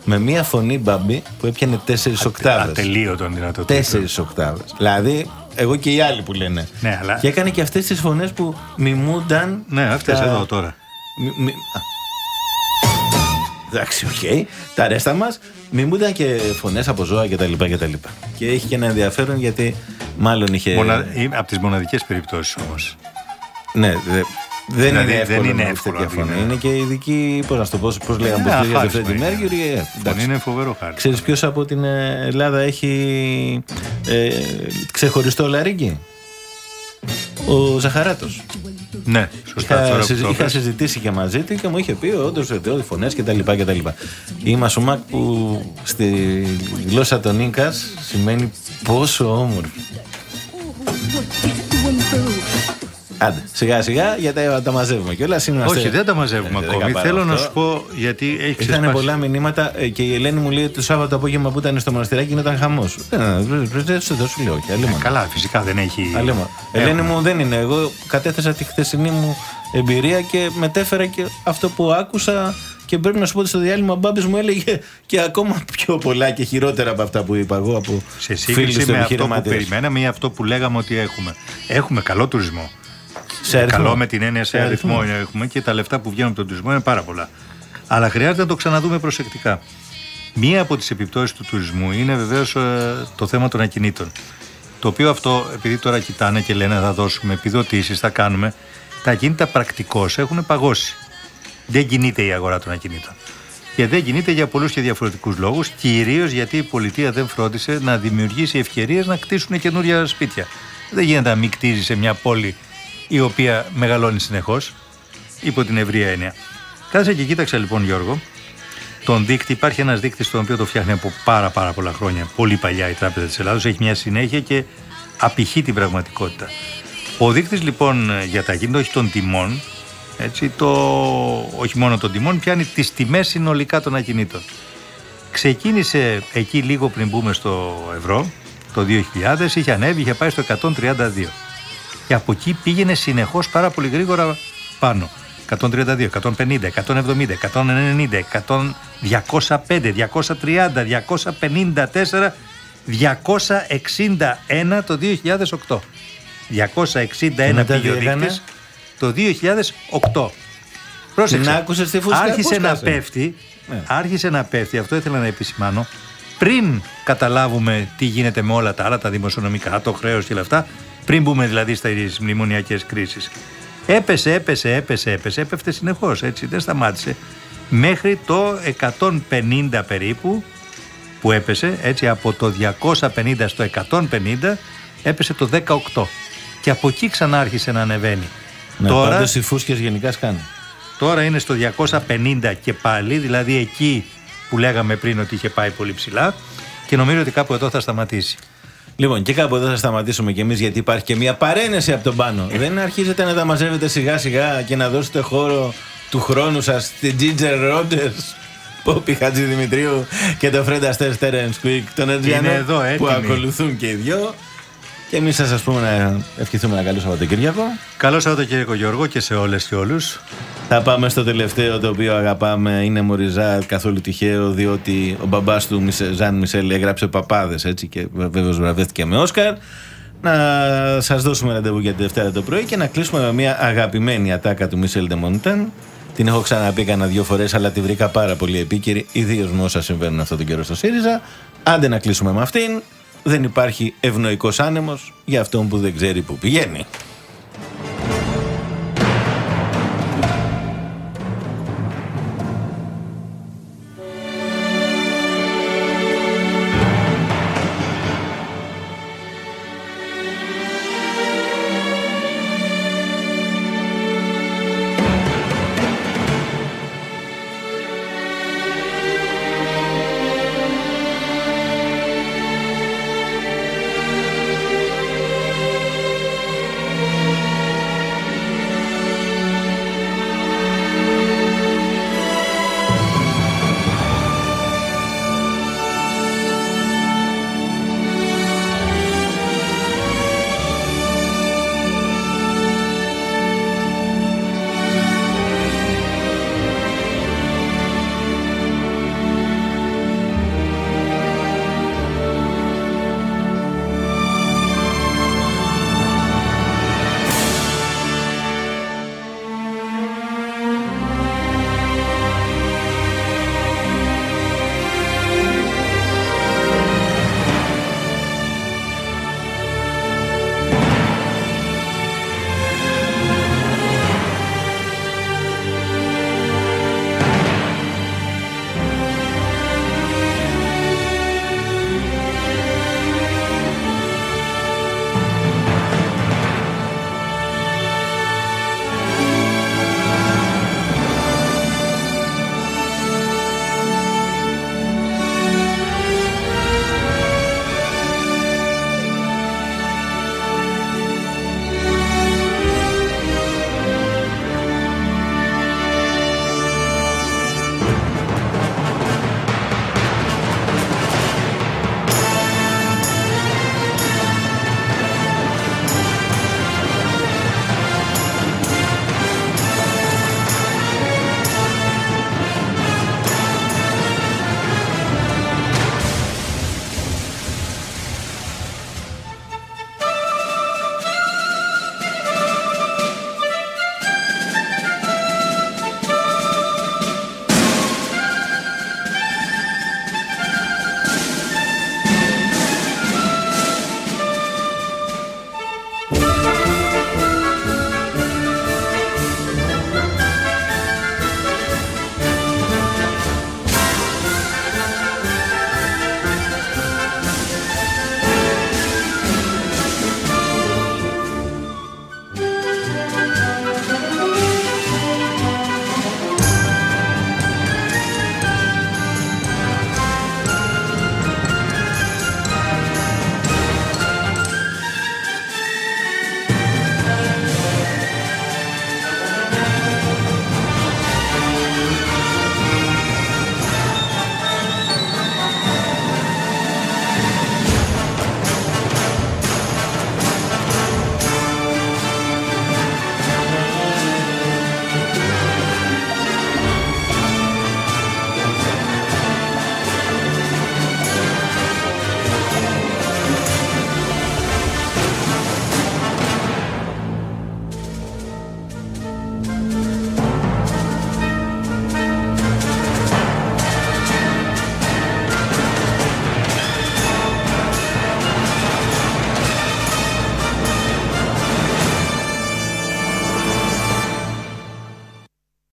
με μια φωνή μπαμπή που έπιανε τέσσερις οκτάβες. Ατελείωτον δυνατό. Τέσσερις οκτάβες. Δηλαδή, εγώ και οι άλλοι που λένε. Ναι, αλλά- Και έκανε και αυτές τις φωνές που μιμούνταν. Ναι, αυτές τα- εδώ τώρα. μι- μι- α. Εντάξει, οκ. Τα ρέστα μας μιμούνταν και φωνές από ζώα κτλ. Και, και έχει και ένα ενδιαφέρον γιατί μάλλον είχε. Μονα... Από τις μοναδικές περιπτώσεις όμως. Ναι, δε- δεν Δηλαδή, είναι δεν εύκολο είναι να βρεις εύκολο τέτοια να φωνή. είναι. Είναι και ειδική. Πώς να σου το πω, πώς λέγαμε, Ναι, πώ λέγαμε το αχάριστο Freddie είναι. Mercury. ε, εντάξει. είναι φοβερό χάρη. Ξέρεις ποιος από την ε, Ελλάδα έχει ε, ξεχωριστό λαρίγκι. Ο Ζαχαράτος. Ναι, σωστά. Είχα, τώρα που συζη- το είχα πες. συζητήσει και μαζί του και μου είχε πει όντως ότι φωνές κτλ. κτλ. Η Μασουμάκ που στη γλώσσα των Ίνκας σημαίνει πόσο όμορφη. Άντε, σιγά σιγά γιατί τα, τα μαζεύουμε κιόλας. Όχι, δεν τα μαζεύουμε ακόμη. Θέλω να σου πω γιατί έχει Ήρθαν ξεσπάσει. πολλά μηνύματα ε, και η Ελένη μου λέει το Σάββατο απόγευμα που ήταν στο μοναστηράκι ήταν χαμός. Δεν σου λέω όχι. αλλήμον. Καλά, φυσικά δεν έχει. Αλλήμον. Ελένη μου δεν είναι. Εγώ κατέθεσα τη χθεσινή μου εμπειρία και μετέφερα και αυτό που άκουσα. Και πρέπει να σου πω ότι στο διάλειμμα ο Μπάμπης μου έλεγε και ακόμα πιο πολλά και χειρότερα από αυτά που είπα εγώ από Σε φίλους σύγκριση του με αυτό που επιχειρηματίες. περιμέναμε ή αυτό που λέγαμε ότι έχουμε. Έχουμε καλό τουρισμό. Σε αριθμό. Καλό με την έννοια σε, Σε αριθμό. αριθμό. έχουμε και τα λεφτά που βγαίνουν από τον τουρισμό είναι πάρα πολλά. Αλλά χρειάζεται να το ξαναδούμε προσεκτικά. Μία από τις επιπτώσεις του τουρισμού είναι βεβαίως το θέμα των ακινήτων. Το οποίο αυτό, επειδή τώρα κοιτάνε και λένε θα δώσουμε επιδοτήσεις, θα κάνουμε, τα ακίνητα πρακτικώς έχουν παγώσει. Δεν κινείται η αγορά των ακινήτων. Και δεν κινείται για πολλούς και διαφορετικούς λόγους, κυρίως γιατί η πολιτεία δεν φρόντισε να δημιουργήσει ευκαιρίες να κτίσουν καινούρια σπίτια. Δεν γίνεται να μην κτίζεις σε μια πόλη η οποία μεγαλώνει συνεχώς, υπό την ευρία έννοια. Κάτσε και κοίταξα λοιπόν, Γιώργο, τον δείκτη. Υπάρχει ένας δείκτη τον οποίο το φτιάχνει από πάρα, πάρα πολλά χρόνια. Πολύ παλιά η Τράπεζα της Ελλάδος. Έχει μια συνέχεια και απηχεί την πραγματικότητα. Ο δείκτη λοιπόν για τα ακίνητα, όχι των τιμών, έτσι, το, όχι μόνο των τιμών, πιάνει τις τιμές συνολικά των ακινήτων. Ξεκίνησε εκεί λίγο πριν μπούμε στο ευρώ, το 2000 είχε ανέβει, είχε πάει στο 132. Και από εκεί πήγαινε συνεχώς πάρα πολύ γρήγορα πάνω. 132, 150, 170, 190, 100, 205, 230, 254, 261 το 2008. 261 μετά τι πήγε ο έκανε; δείκτης το 2008. Πρόσεξε. Την άκουσες τη φούσκα, Άρχισε πώς να κάσε; πέφτει, Ναι. άρχισε να πέφτει, αυτό ήθελα να επισημάνω, πριν καταλάβουμε τι γίνεται με όλα τα άλλα, τα δημοσιονομικά, το χρέος και όλα αυτά, πριν μπούμε δηλαδή στις μνημονιακές κρίσεις. Έπεσε, έπεσε, έπεσε, έπεσε, έπεφτε συνεχώς, έτσι, δεν σταμάτησε. Μέχρι το 150 περίπου, που έπεσε, έτσι, από το 250 στο 150, έπεσε το 18. Και από εκεί ξανά άρχισε να ανεβαίνει. Ναι, Τώρα, πάντως οι φούσκες γενικά σκάνε. Τώρα είναι στο 250 και πάλι, δηλαδή εκεί που λέγαμε πριν ότι είχε πάει πολύ ψηλά και νομίζω ότι κάπου εδώ θα σταματήσει. Λοιπόν, και κάπου εδώ θα σταματήσουμε κι εμείς γιατί υπάρχει και μια παρένεση από τον πάνω. Δεν αρχίζετε να τα μαζεύετε σιγά σιγά και να δώσετε χώρο του χρόνου σας στην Ginger Rogers, Πόπι Χατζη Δημητρίου και το Fred Astaire Terence Quick, τον Ερτζιάνο Είναι εδώ, που έτοιμοι. ακολουθούν και οι δυο. Και εμείς θα σα πούμε να ευχηθούμε ένα καλό Σαββατοκύριακο. Καλό Σαββατοκύριακο Γιώργο και σε όλες και όλους. Θα πάμε στο τελευταίο το οποίο αγαπάμε. Είναι Μοριζά, καθόλου τυχαίο, διότι ο μπαμπάς του Μισε- Ζαν Μισελ έγραψε παπάδες έτσι και βέβαιω βραβεύτηκε με Όσκαρ. Να σας δώσουμε ραντεβού για τη Δευτέρα το πρωί και να κλείσουμε με μια αγαπημένη ατάκα του Μισελ Ντεμοντέν. Την έχω ξαναπεί κανένα δύο φορές, αλλά τη βρήκα πάρα πολύ επίκαιρη, ιδίως με όσα συμβαίνουν αυτόν τον καιρό στο ΣΥΡΙΖΑ. Άντε να κλείσουμε με αυτήν. Δεν υπάρχει ευνοϊκός άνεμος για αυτόν που δεν ξέρει που πηγαίνει.